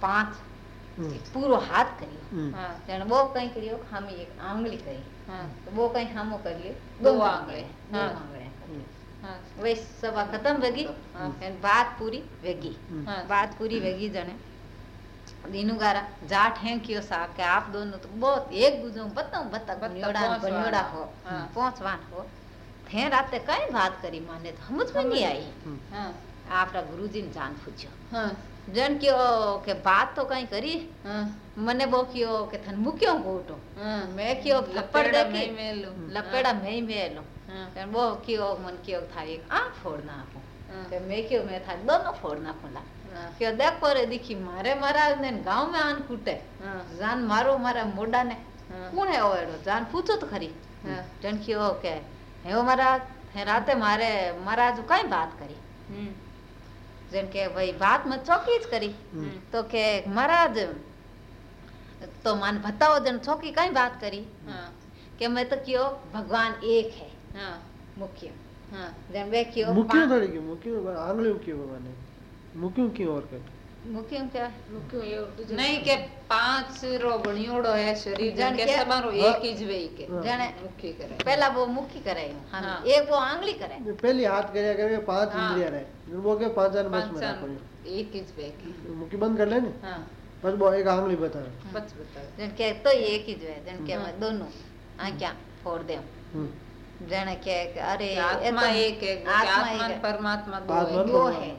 પાંચ हम्म, પૂરો હાથ કર્યો हम्म, હા તેણે બહુ કઈ કર્યો હામી એક આંગળી કરી હા તો બહુ કઈ હામો કર્યો દો દો આંગળી. वही सभा खत्म वेगी? बात पूरी वेगी। बात पूरी वेगी जने। दीनुगारा जाट हैं क्यों साहब? के आप दोनों तो बहुत एक दूसरे बताऊँ बताओ बनियोड़ा बनियोड़ा हो पहुंचवान हो। थे रात कई बात करी माने तो हम में तो नहीं आई। हाँ। आपरा गुरुजी ने जान पूछो। जन क्यों के बात तो कहीं करी? मने वो क्यों के थन मुक्यो गोटो मैं क्यों लपेड़ा मैं मेलो लपेड़ा मैं मेलो કારણ બહુ કયો મને કયો થાય આ ફોડ ના આપું મેં કયો મેં થાય દોનો ફોડ ના ખુલા કે દે દીખી મારે મારા ને ગાંવ માં આન કૂટે જાન મારો મારા મોડા ને કોણે ઓવેડો જાન પૂછો તો ખરી જણ કયો કે હે મારા હે રાતે મારે મારા જો કઈ વાત કરી જેમ કે ભાઈ વાત મત ચોકી જ કરી તો કે મહારાજ તો મને બતાવો જેને ચોકી કઈ વાત કરી કે મેં તો કયો ભગવાન એક હે ಮುಖ್ಯ ಮುಖ್ಯ ತಳಿಗೆ ಮುಖ್ಯ ಆಂಗ್ಲ ಮುಖ್ಯ ಬನೆ मुख्य की ओर कर। मुख्य क्या? मुख्य नहीं के पाँच रो बणियोड़ो है शरीर जन के समारो एक ही जवे के। हाँ। जने मुख्य करे। पहला वो मुख्य करे हाँ। एक वो आंगली करे। पहली हाथ करे करे पाँच हाँ। इंद्रियाँ रहे वो के पाँच जन बस में रखो एक ही जवे के। मुख्य बंद कर लेने हाँ। बस वो एक आंगली बता बस बता जन के तो एक ही जवे जन के हाँ। दोनों। आ क्या? फोड़ दे हम्म। जन के अरे आत्मा एक है आत्मा परमात्मा दो है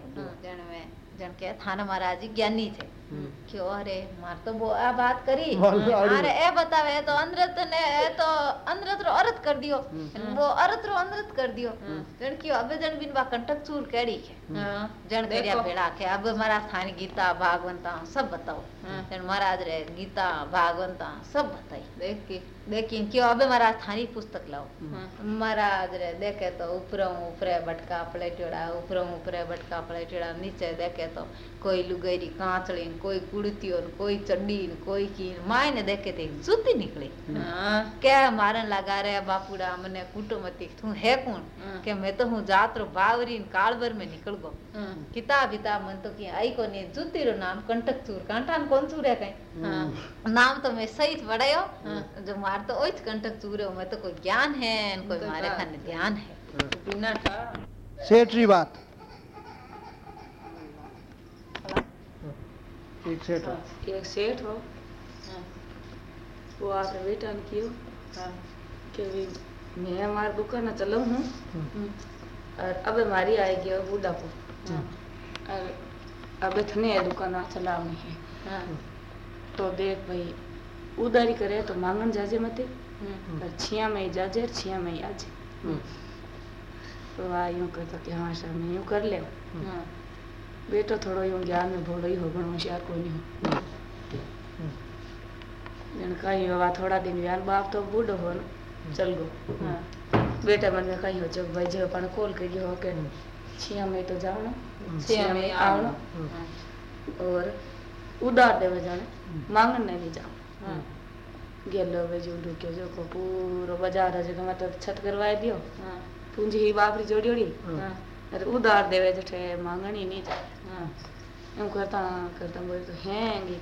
जन में जण के थाना महाराज ज्ञानी थे हम्म, क्यों अरे मार तो वो आ बात करी मार तो आड़ी अरे ए बतावे ए तो अंद्रत ने ए तो अंद्रत रो अरत कर दियो हम्म। वो अरत रो अंद्रत कर दियो हम्म। जन क्यों अबे जन बिन बा कंटक चूर केड़ी है હા जन करिया देखो। भेड़ा के अब महाराज थानी गीता भागवंता सब बताओ हाँ। जन महाराज रे गीता भागवंता सब बताई દેખ કે लेकिन क्यों अबे महाराज थानी पुस्तक लाओ હા महाराज रे देखे तो ऊपरों ऊपरे बटका पलटेड़ा ऊपरों ऊपरे बटका पलटेड़ा नीचे देखे तो कोई लुगैरी कांचड़ी न, कोई कुर्ती और कोई चड्डी कोई की माए ने देखे थे जूती निकली। हाँ। क्या मारन लगा रहे बापूड़ा? हमने कूटो मती तू है कौन? के मैं तो हूँ जात रो बावरी कालबर में निकल गो किताब किताब मन तो की आई को नहीं जूती रो नाम कंटक चूर कंटा कौन चूर है कहीं? हाँ। नाम तो मैं सही बड़ायो जो मार तो ओई कंटक चूर है मैं तो कोई ज्ञान है कोई मारे खाने ध्यान है। हाँ। सेठ बात। एक सेठ हो। हाँ, एक सेट हो। हाँ। वो आपने रिटर्न कियो। हाँ। कि मैं हमारे दुकान चलो हूँ। हम्म। और अब हमारी आएगी और बुढ़ा को। और अब इतने दुकान चला हुई है। तो देख भाई उदारी करे तो मांगन जाजे मते। हम्म। पर छिया में जाजे और छिया में आजे। हम्म। तो आ यूँ कर तो कि हाँ सर मैं यूँ कर ले हाँ बेटो थोड़ो यूँ ज्ञान में भोड़ो ही हो घणो होशियार कोई नहीं हो। जन कहीं हुआ थोड़ा दिन ज्ञान बाप तो बूढ़ो हो चल गो हाँ बेटा मन में कहीं हो जो भाई जो अपन खोल के जो हो के। छिया में तो जावणो छह में हाँ और उधार देवे जाने मांगन नहीं जाओ हाँ गेलो वे जो ढुक्यो जो को पूरो बाज़ार है जगह मतलब छत करवाए दियो हाँ पूंजी ही बापरी जोड़ी અરે ઉધાર દેવે જઠે માંગણી નહીં હા એમ કરતા કરતા બોલ તો હેંગી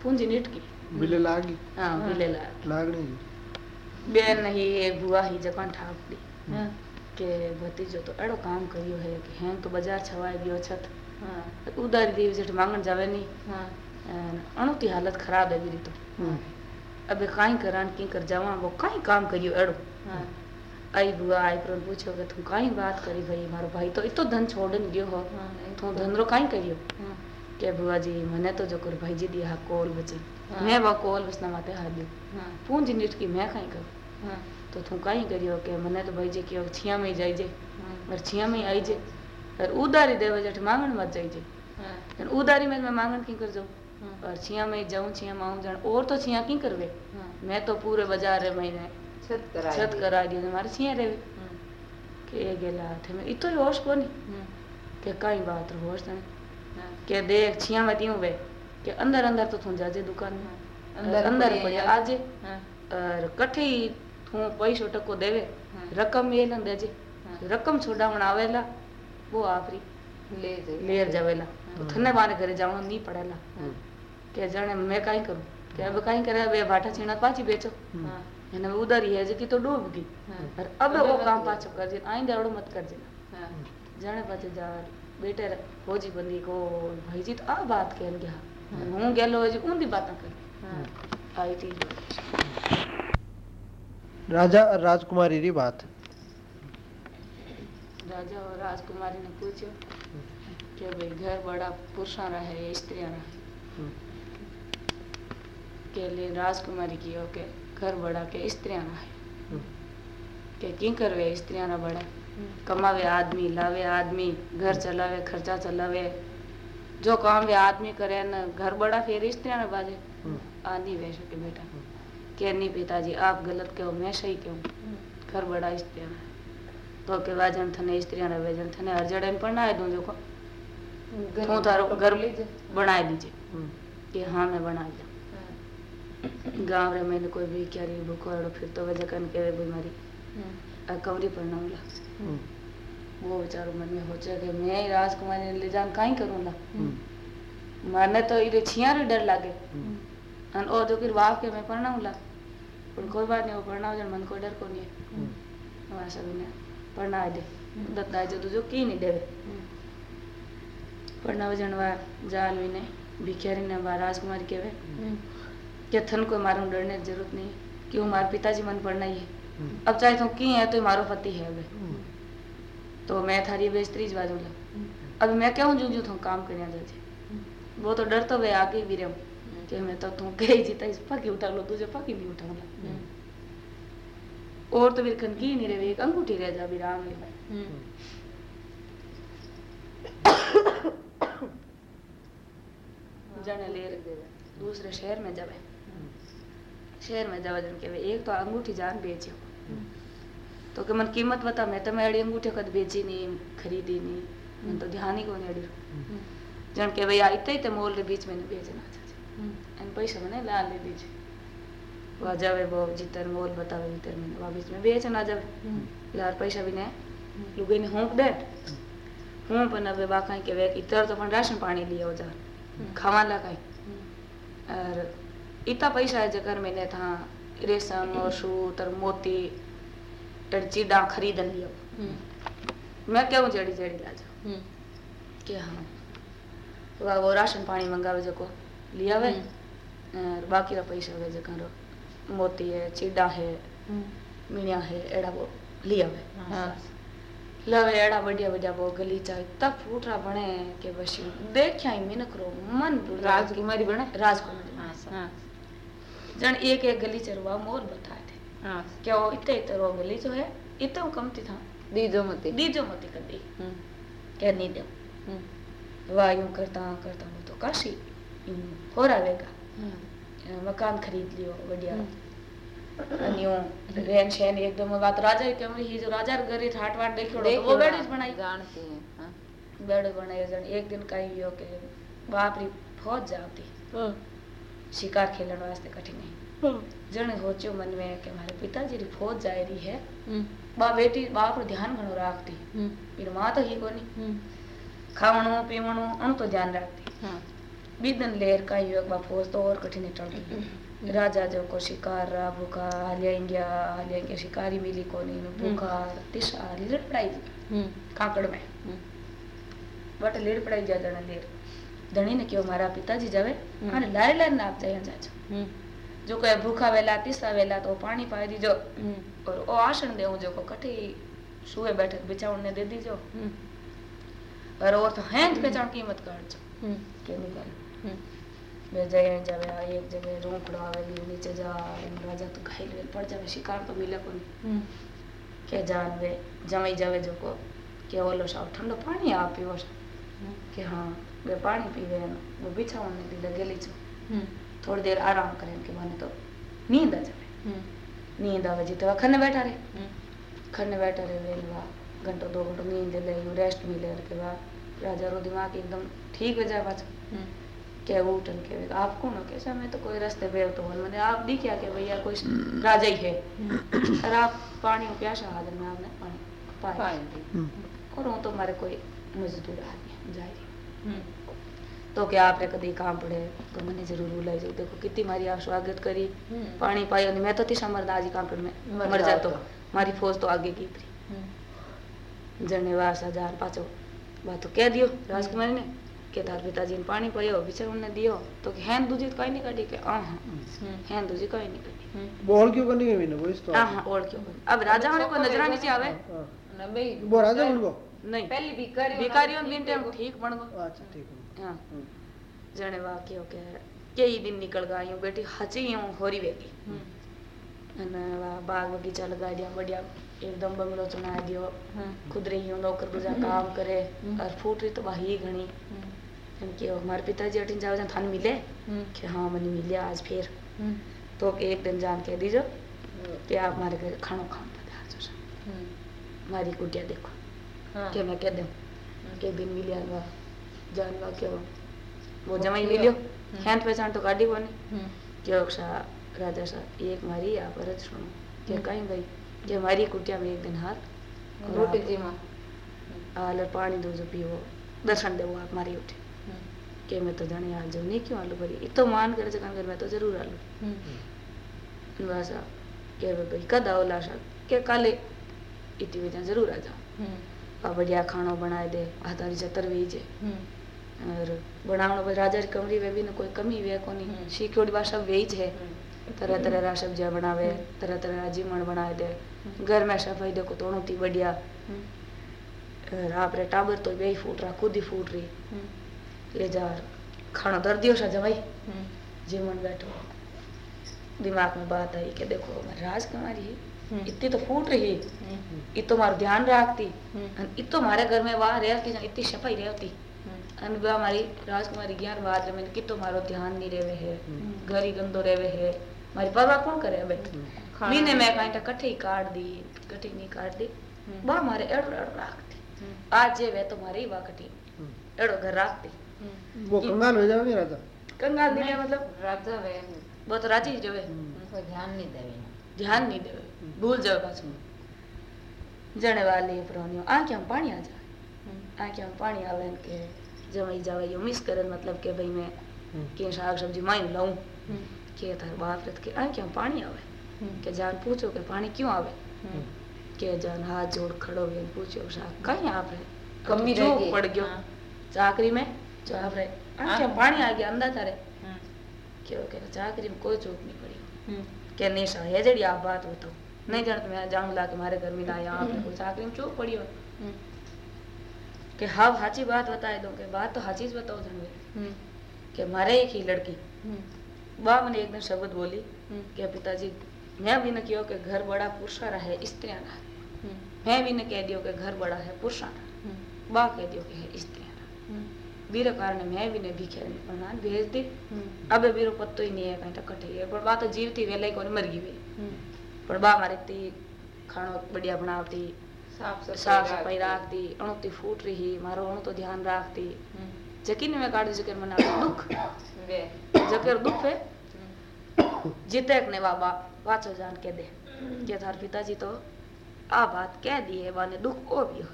પૂંજી નીટકી બિલે લાગી હા બિલે લાગી લાગણી બેન હી એ ભુવા હી જકણ ઠાપડી કે ભતીજો તો એડો કામ કર્યો હે કે હેંગ તો બજાર છવાઈ ગયો છત ઉધારી દેવી જઠ માંગણ જાવે નહીં અણુતી હાલત ખરાબ એવી રીતો અબે કાંઈ કરાણ કી કર જવા કાંઈ કામ કર્યું એડો आई बुआ आई प्रोन पूछो कि तू काई बात करी भाई मारो भाई तो इतो धन छोड़न गयो हो तू धन रो काई करियो के बुआ जी मने तो जो कर भाई जी दी हा कोल बचे मैं वो कोल बसना माते हा दियो पूंज निट की मैं काई कर तो तू काई करियो के मने तो भाई जी कियो छिया में जाई जे और छिया में आई जे और उदारी देव जठ मांगण मत जाई जे और उदारी में मैं मांगण की कर जाऊँ और छिया में जाऊँ छिया माऊं जाऊँ और तो छिया की करवे मैं तो पूरे बाज़ार में छत करा दी। मारे सी रेवे के गेला हाथ में। इतो होश कोनी? हम्म। के काई बात रो होश ने हाँ। के देख छिया वती हुवे के अंदर अंदर तो तू जाजे दुकान में। हाँ। अंदर अंदर पड़े आज। हाँ। और कठी तू पैसो टको देवे। रकम ये ना देजे। रकम छोड़ावण आवेला वो आपरी। ले ले जावेला। तो थने मारे घरे जावण नी पड़ेला। के जाने मैं काई करूँ? कि अब काई करे वे भाटा छीणा पाची बेचो हाँ इन उधारी है जकी तो डूब गई पर अब वो काम पाछो कर जे आइंदा ओड़ो मत कर जे जाने पाछे जा बेटे होजी बंदी को भाई जी तो आ बात कहन गया हूँ गेलो जी उन दी बातें कर आई थी राजा राजकुमारी री बात राजा और राजकुमारी ने पूछो कि भाई घर बड़ा पुरुषा रहे स्त्रियाँ रहे के लिए राजकुमारी की ओके घर बड़ा के स्त्रियाना है। हम्म। के की करवे स्त्रियाना बड़ा? हम्म। कमावे आदमी लावे आदमी घर चलावे खर्चा चलावे। जो काम वे आदमी करे न घर बड़ा फिर स्त्रियाना बाजे। हम्म। आनी वे सके बेटा। के नहीं पिताजी आप गलत कहो मैं सही कहूँ। घर बड़ा स्त्रियाना। तो के वाजन थने स्त्रियाना वेजन थने हर जड़े में पढ़ना है दूँ जो तू तारो घर बनाए दीजिए। कि हाँ मैं बना दिया गाँव रे मैंने कोई भी क्या रही भूखो फिर तो वजह कन के बीमारी। आ कवरी पर नौला हम्म, वो बेचारो मन में सोचे कि मैं ही राजकुमारी ने ले जान काई करूँगा हम्म, मारने तो इधर छिया रे डर लागे। हम्म, अन ओ जो कि बाप के मैं पढ़नाऊला पर कोई बात नहीं वो पढ़ना जन मन को डर को नहीं है। हम्म, हमारा सभी ने पढ़ना दे। दत्ता जो तुझो की नहीं देवे पढ़ना वज़न वा जाल भी ने भिखारी ने वा राजकुमारी के के थन को मारू डरने की ज़रूरत नहीं कि वो કે पिताजी मन पड़ना ही है। हम्म। अब चाहे तो की है तो मारो पति है अब। हम्म। तो मैं थारी बेजतरी जवा दूँगा हम्म। अब मैं क्या क्यों जूझू थो काम करने दर्जे वो तो डर तो वे आगे भी रहो। कि मैं तो तू कही जीता इस पकी उठा लो तुझे पकी भी उठाऊँगा। और तो फिर कन नहीं रहे एक अंगूठी रह जा विराम राम ले। जाने ले दूसरे शहर में जावे शहर में जावा जन के एक तो अंगूठी जान बेचियो तो के मन कीमत बता मैं तो मैं अड़ी अंगूठी कद बेची नहीं खरीदी नहीं मन तो ध्यान ही कोनी अड़ी जन के भैया इतने ही मोल रे बीच में बेचना चाहिए एन पैसा मैंने ला ले दीजिए वा जावे वो जितर मोल बतावे जितर में वा बीच में बेचना जावे यार पैसा भी ने लुगे ने होंक दे हूँ पण अबे बाकाई के वे इतर तो पण राशन पानी लियो जा खावा लगाई और इतना पैसा है जगह मैंने था। रेशम और सूट और मोती और चीडा खरीद लियो हम्म। मैं कहूँ जड़ी जड़ी ला जाओ हम्म। क्या? हाँ वो राशन पानी मंगावे जो लिया वे और बाकी रा पैसा वे जगह रो। मोती है चीडा है हम्म। मिनिया है एड़ा वो लिया वे लवे एड़ा बढ़िया बढ़िया वो गलीचा इतना फूट रहा बने के बस देखिया ही मिनक रो मन राज राजकुमारी बने? राज राजकुमारी हाँ, जन एक एक गली चरवा मोर बताए थे हाँ। क्या वो इतने इतने रो गली जो है इतना कमती था। दीजो मती। दीजो मती कर दी हम्म, क्या नहीं दो हम्म, वाह यूँ करता करता हूँ तो काशी। यूँ हो रहेगा हाँ, मकान खरीद लियो बढ़िया। हम्म, અને यूँ रेन शेन एकदम बात राजा के कमरे ही जो राजा घरे ठाट वाट देखियो तो वो बेड बनाई। जानती है हाँ। बेड बनाई जन एक दिन कही यो के बाप री फौज जाती। शिकार खेलण वास्ते कठिन हाँ, जने सोचो मन में कि हमारे पिताजी री फौज जा रही है। हम्म, बा बेटी बाप रो ध्यान घणो राखती। हम्म, फिर माँ तो ही कोनी। हम्म, खावणो पीवणो अणु तो ध्यान राखती। हाँ। बीदन लेर का यो बा फौज तो और कठिन टल गई राजा जो को शिकार रा भूखा हालिया इंडिया हालिया इंडिया शिकारी मिली कोनी नु भूखा तिसा लीड़ पड़ाई हम्म, काकड़ में हम्म, बट लीड़ पड़ाई जा जने लेर धणी ने क्यों मारा पिताजी जावे हम्म. અને લારી લારી નાપ જાય જાજો हम्म, जो कोई भूखा वेला तीसा वेला तो पानी पाई दीजो हम्म, और ओ आसन देऊ जो को कठी सुए बैठे बिछावन ने दे दीजो हम्म, और और तो हैं पेचाण कीमत काढजो हम्म, के निकाल हम्म, બે જગ્યાએ જાવે આ એક જગ્યાએ રૂંકડો આવેલી નીચે જા એમ રાજા તો ઘાયલ વેલ પડ જાવે શિકાર તો મિલે કોની हम्म, કે જાન વે જમાઈ જાવે જો को કે ઓલો સાવ ઠંડો પાણી આ પીવો છે हम्म, કે હા બે પાણી પીવે એનું वो बिछावन ने दीधे गेली छो हम्म, थोड़ी देर आराम करे कि મને તો નીંદ आ जावे हम्म, नींद आवे जी तो खन्ने बैठा रहे हम्म, खन्ने बैठा रहे वेल वा घंटो दो घंटो नींद ले रेस्ट मिले और के बाद राजा रो दिमाग एकदम ठीक हो जाए पाछो हम्म, के उठन के वे, आप कौन हो कैसा मैं तो कोई रास्ते पे तो हूँ मैंने आप दिखा के भैया कोई राजा ही है और आप पानी में प्यासा हाजिर में आपने पानी पाया पाएंगे और हूँ तो मारे कोई मजदूर आदमी जा रही हम्म, तो क्या आपने कभी काम पड़े तो मैंने जरूर बुलाई जाओ देखो कितनी मारी आप स्वागत करी हम्म, पानी पायो नहीं मैं तो तीसरा मर्द आज ही काम कर में मर मर जातो जातो। मारी फौज तो आगे की थी हम्म, जने वास हजार पाचो बात तो कह दियो राजकुमारी ने के तार पिताजी ने पानी पायो बिचार ने दियो तो कि हैन दूजी तो कहीं नहीं काटी के आ हाँ हम्म, हैन दूजी कहीं नहीं काटी हम्म, બોલ क्यों करनी है मैंने वो इस तो हाँ हाँ ओढ़ क्यों अब राजा ने कोई नजरा नीचे आवे हाँ। અને બે वो राजा बन गो नहीं પહેલી ભિખારીઓ भिखारियों दिन टाइम ठीक बन गो अच्छा ठीक है हाँ हम्म। जने वा क्यों के कई दिन निकल गया यूं बेटी हची यूं होरी वेगी हम्म, અને વા બાગ બગીચા લગાવી दिया बढ़िया एकदम बंगलो चुना दियो हम्म, खुद रही हूँ नौकर गुजार काम करे हम्म। और फूट रही तो वही घनी हम्म, એમ કે મારા પિતાજી અટીને જાવ છે થાને મિલે हम्म, કે હા મને મિલ્યા આજ ફેર हम्म, તો કે એક દિન જાન કહી દીજો કે આપ મારે ઘરે ખાણો ખાવા પધારજો છે हम्म, મારી કુટિયા देखो हाँ, કે મેં કહી દઉં કે બિન મિલ્યાનવા જાનવા કેવો वो जमाई मिलियो। तो पहचान तो काटी वो नहीं हम्म। क्यों अक्षा राजा सा एक मारी आप अरज सुनो। के कहीं गई जे मारी कुटिया में एक दिन हाथ रोटी जी माँ। आलर पानी दो जो पियो दर्शन दे वो आप मारी उठे। हम्म। के मैं तो जाने आज नहीं क्यों आलू भरी? एक मान कर जगह कर मैं तो ज़रूर आलू। वैसा के भाई कद आओ लाशा के काले इतनी वजह ज़रूर आ जाओ बढ़िया खाना बनाए दे आधारी चतर बीज और बनावनो पर राजा की कमरी में भी न कोई कमी वे कोनी। हम्म। सीखोड़ी भाषा वेज है। हम्म। तरह तरह रा सब्ज़ियाँ बनावे हम्म। तरह तरह रा जीमण बनाए दे। घर में सफ़ाई देखो तो थी बढ़िया। आप टाबर तो वे फूट रहा खुद ही फूट रही ले जा खाना दर सा जमाई जीमण बैठो। दिमाग में बात आई कि देखो राज कुमारी हम्म। इतनी तो फूट रही हम्म, हम्म। इ तो मारो ध्यान राखती। इ तो मारे घर में वहाँ रहती इतनी सफ़ाई रहती अनुभव हमारी राजकुमारी ज्ञान बात रहे मैंने कितो मारो ध्यान नहीं रहे है। घर ही गंदो रहे है। मारी परवाह कौन करे अबे मीने में काई कठे ही काट दी कठे नहीं काट दी। बा मारे एड़ो एड़ो राखती। आज जे वे तो मारी वा बा कटी एड़ो घर राखती। वो कंगाल हो जावे राजा? कंगाल नहीं मतलब? राजा वे। वो तो राज़ी जो वे ध्यान नहीं देवे। ध्यान नहीं देवे। हम्म। भूल जाओ पास में जने वाले प्राणियो आ क्या पानी आ जा? हम्म। आ क्या पानी आवे के जमाई जावे यो मिस करन मतलब के भाई मैं हम्म। के साग सब्ज़ी मैं लाऊं? के तार बाप रत के आ क्या पानी आवे? के जान पूछो के पानी क्यों आवे? के जान हाथ जोड़ खड़ो वे पूछो सा कहीं आप रे कमी रह गई। पड़ गयो। हाँ। चाकरी में? जो आप रे आ हाँ। क्या पानी आ गया अंदा तारे? क्यों के चाकरी में कोई चूक नहीं पड़ी। के निशा है जड़ी आप बात हो तो नहीं जानते मैं जाऊँ ला के मारे घर में लाया आपने कुछ आखिरी में चुप पड़ी हो कि हाँ हाची बात बताए दो के बात तो हाची बताओ जन कि मारे एक ही लड़की बा मैंने एक दिन शब्द बोली कि पिताजी मैं भी न कियो कि घर बड़ा पुरुषा रहे है स्त्रियाँ रहा मैं भी न कह दियो कि घर बड़ा है पुरुषा रहा बा कह दियो कि है स्त्री બીરે કારણે મેં આવીને ભીખ્યા પણ આ ભેજ દે અબે બીરો પત્તો નહીં કાંઈ ટકટ થઈ પણ બા તો જીવતી વેલાઈ કોને મરગી ગઈ પણ બા મારે તે ખાણો બડિયા બનાવતી સાફ સફાઈ રાખતી અણુતી ફૂટ રહી મારો અણુ તો ધ્યાન રાખતી જકીને મેં કાઢ્યું જકર મને દુઃખ જકર દુઃખ હે જીતેક ને બાબા વાંચો જાન કે દે કે તાર પિતાજી તો આ વાત કહે દીએ બાને દુઃખ ઓવ્યો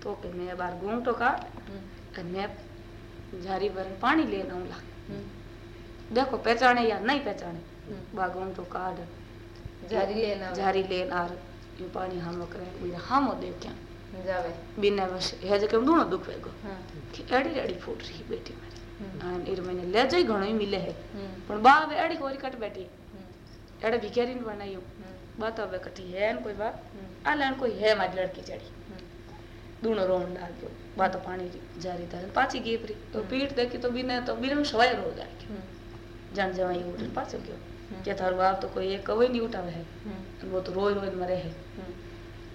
તો કે મેં બાર ઘૂંટો કાઢ અને મેં झारी भर पानी ले लाऊँगा देखो पहचाने या नहीं पहचाने बागवान तो कार्ड ना झारी ले ना यू पानी हम करे मेरा हम देखे जावे बिना बस है जे के दोनों दुख वेगो कि एड़ी एड़ी फूट रही बेटी मेरी हाँ इर मैंने ले जाई घणो ही मिले है पण बाव एड़ी कोरी कट बैठी एड़े भिखारी ने बनायो बात अब कटी है न कोई बात आ लेन कोई है मारी लड़की चढ़ी હમ दूनो रोन डाल दो बा तो पानी जारी था पाची गेपरी तो पीठ देखी तो बिना तो बिना सवाई रो जाए હમ जान जवाई उठ पाछो गयो हम्म। के थारो बाप तो कोई एक कवई नहीं उठावे है હમ वो तो रोज रोज मरे है હમ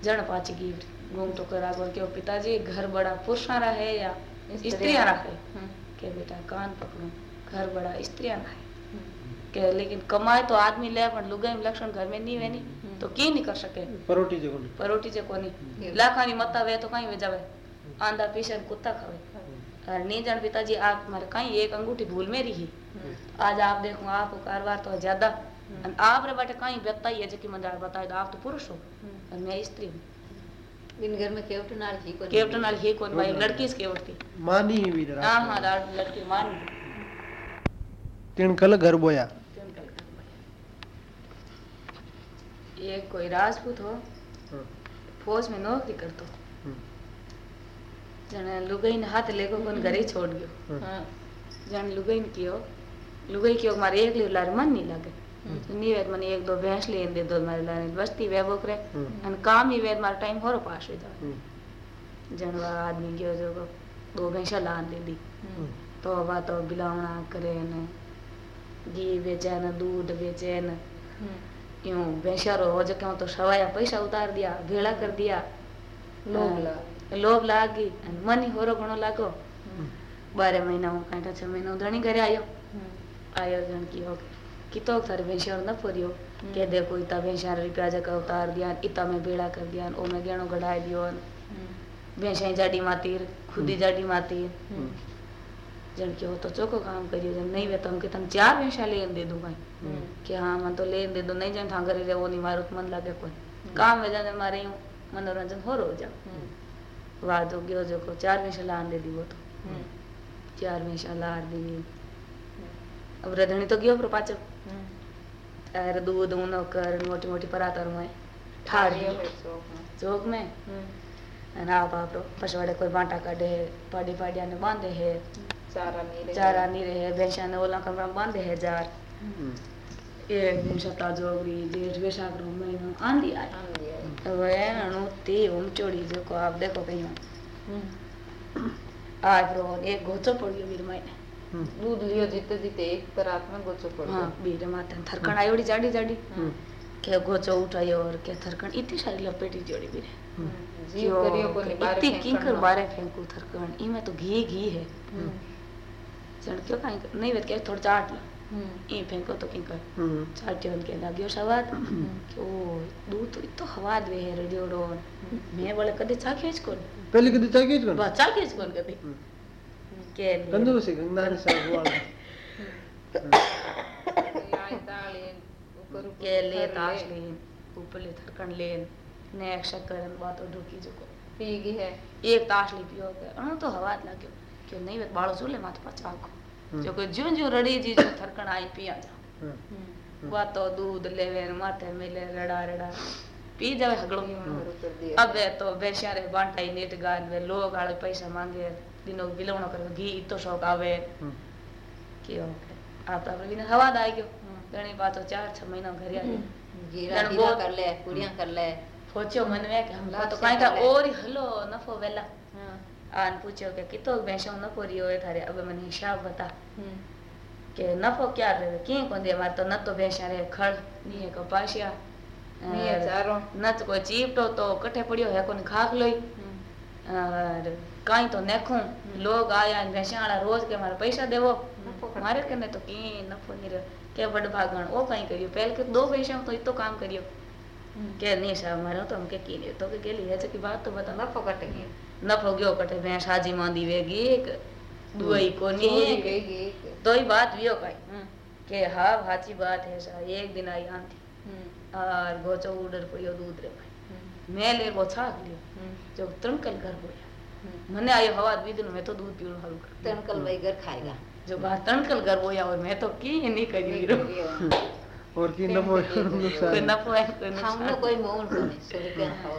जन पाची की घूम तो कर आगो के पिताजी घर बड़ा पुरुषारा है या स्त्रियारा। स्त्रियारा है હમ के बेटा कान पकड़ो घर बड़ा स्त्रियारा है હમ के लेकिन कमाए तो आदमी ले पण लुगाई में लक्षण घर में नहीं वे नहीं हम्म। तो की नहीं कर सके પરોટી જેવો નહીં. परोटी जे कोनी हम्म। लाखानी मता वे तो कहीं वे जावे आंधा पीछे ने कुत्ता खावे और नहीं जान पिताजी आप मारे कहीं एक अंगूठी भूल मेरी ही હમ आज आप देखो आप कारवार तो ज्यादा और आप रे बाटे कहीं बताइए है जो कि मंदार बताए तो आप तो पुरुष हो હમ और मैं स्त्री हूँ बिन घर में केवट नाल ही को केवट नाल ही कोई भाई लड़की से केवट थी માની એવી જ हाँ રાખે. हाँ लाड लड़की मान તેણ કલ ઘર બોયા ये कोई राजपूत हो हाँ। फौज में नौकरी कर करतो हाँ। जने लुगाई हाथ लेको कौन हाँ। घर ही छोड़ गयो। जन लुगाई ने कियो लुगाई कियो मारे एक लिए लार मन नहीं लागे। तो नहीं वेद मने एक दो भैंस ले दे दो मारे लाने बस्ती वे वो करे अन काम ही वेद मार टाइम होरो पास हुई था जन जनवा आदमी कियो जो दो भैंसा लान ले। दी तो वा तो बिलावना करे ने घी बेचे ना दूध बेचे ना यूँ बेचारो हो जो क्यों तो सवाया पैसा उतार दिया भेड़ा कर दिया। लोभ हाँ, लाग। लोभ लागी मनी होरो घणो लागो। हम्म। बारह महीना में कांटा छह महीना धणी घरे आयो। हम्म। आयो जन की हो कितो थारे बेचारो न परियो हम्म। के देखो इता बेचारा रुपया जका उतार दिया इता में भेड़ा कर दिया ओ में गेणो गढ़ाई दियो। हम्म। जाडी मातीर खुदी जाडी मातीर हम्म। जन के हो तो चोको काम करियो जन नहीं वेतन के तंग चार पैसा ले दे दो भाई। के हाँ मन तो ले दे दो नहीं जन था तो हाँ करे वो नहीं मारो मन लागे कोई। काम वे जन मारे हूँ मनोरंजन हो रो जा। वाद हो गयो जो को चार पैसा ला दे दी वो तो। चार पैसा ला दी। अब रधणी तो गयो पर पाचो अरे दूध उनो कर मोटी मोटी परातर में ठार चोक में। ना आप आप पछवाड़े कोई बांटा काटे पाड़ी पाड़िया ने बांधे है। चारानी रहे। भैंसा ने ओला कमरा बांधे है जार। हम्म। एक दिन सता जोगरी जेठ बैसाख रो महीनो आंधी आई वे अणु ती ओम चोड़ी जो को आप देखो कहीं हम्म। आज रो एक गोचो पड़ियो मेरे मायने। हम्म। दूध लियो जीते जीते एक पर में गोचो पड़ हाँ बीरे माथे थरकण आई जाड़ी जाड़ी। के गोचो उठायो और के थरकन इतनी सारी लपेटी जोड़ी मेरे। जीव करियो को निबारे इतनी किंकर बारे फेंकू थरकण ई में तो घी घी है। ચણક્યો કાંઈ નહીં વેત કે થોડું ચાટ લો એ ફેંકો તો કંઈક ચાટ્યો કે લાગ્યો સવાદ કે ઓ દૂધ તો હવાદ વેહે રેડિયોડો મેં વળે કદી ચાખ્યો જ કોણ પહેલી કદી ચાખ્યો જ કોણ ચાખ્યો જ કોણ કદી કે કંદુસી ગંગાને સાહેબ કે લે તાશ લે ઉપલે થરકણ લે ને એક શક્કર બાતો ઢોકી જકો પી ગઈ હે એક તાશ લી પીઓ કે અણ તો હવાદ લાગ્યો કે નહીં વેત બાળો ચૂલે માથે પાછો આખો હમ. જો કે જ્યો જ્યો રડી જી જો થરકણ આઈ પિયા જા હમ. हम्म વાતો દૂધ લેવે ને માથે મિલે રડા રડા પી જાવે હગડો शुरू कर दिया अबे तो बेचारे बांटाई नेट गान वे लोग आले पैसा मांगे दिनो विलवणो करे घी तो शौक आवे હમ. कि ओके आप तो विने हवाद आ गयो हम्म घणी पाछो चार छह महीना घर आ गया हीरा ॼण हीरा बहुत- कर ले कुड़ियां कर ले सोचियो मन में कि हमको तो लाश कहीं का है। और ही हलो नफो वेला आन पूछो के कि तो बेशो न पूरी होए थारे? अब मने हिसाब बता। हम्म। के नफो क्या रे? के को दे मार तो न तो बेशा रे खळ नी है कपाशिया नी है चारो। न तो को चीप तो तो कठे पड़ियो है कोन खाक लई। हम्म। और काई तो नेखो। हम्म। लोग आया बेशाला रोज के मारे पैसा देवो। मारे के ने तो की नफो नी रे के बड भागण ओ काई करियो? पहले के दो पैसा तो इतो काम करियो। के नहीं साहब मारो तो हम के की तो के गेली है? जो बात तो बता। नफो कटे की नफो गयो कटे भैंस हाजी मांदी वेगी एक दुई हम्म, कोनी एक। तो ही बात वियो काई के हाँ हाची बात है सा एक दिन आई आंधी हम्म। और गोचो उडर पड़ियो दूध रे भाई। हम्म। मैं ले गो छाक लियो जो तनकल घर बोया मने आयो हवा विदिन में तो दूध पीणो हारू कर। तनकल भाई घर खाएगा। जो बात तनकल घर बोया और मैं तो की नहीं करी रो और की नफो नुकसान नफो है कोई हमने नुकसान कोई मोहन कोनी सौ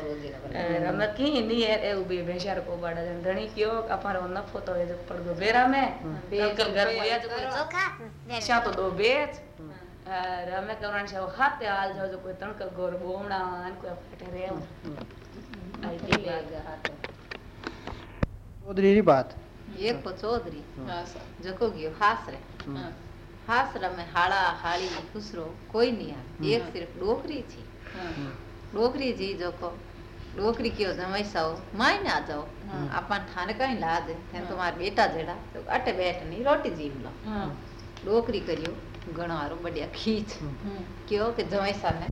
रोजी और हमें की नहीं है ए उबे बेचार को बाड़ा जन धणी क्यों अपारो नफो तो है जो पड़ गयो बेरा में तणकल घर होया जो कोई चोखा ऐसा तो दो बेच और हमें करण से हाथे हाल जाओ जो कोई तणकल गोर बोमणा अन कोई फटे रे आई थी बात चौधरी री बात एक को चौधरी હા હાસ રમે હાળા હાળી ખુસરો કોઈ નહીં આવે એક સિર્ફ ડોકરી છે ડોકરી જી જોકો ડોકરી કયો જમાઈસાઓ માય ના જાઓ આપણને થાને કઈ લાજ એને તો મારા બેટા જેડા તો અટે બેટ ની રોટી જીમ લો ડોકરી કર્યો ઘણો હારો બડિયા ખીચ કયો કે જમાઈસાને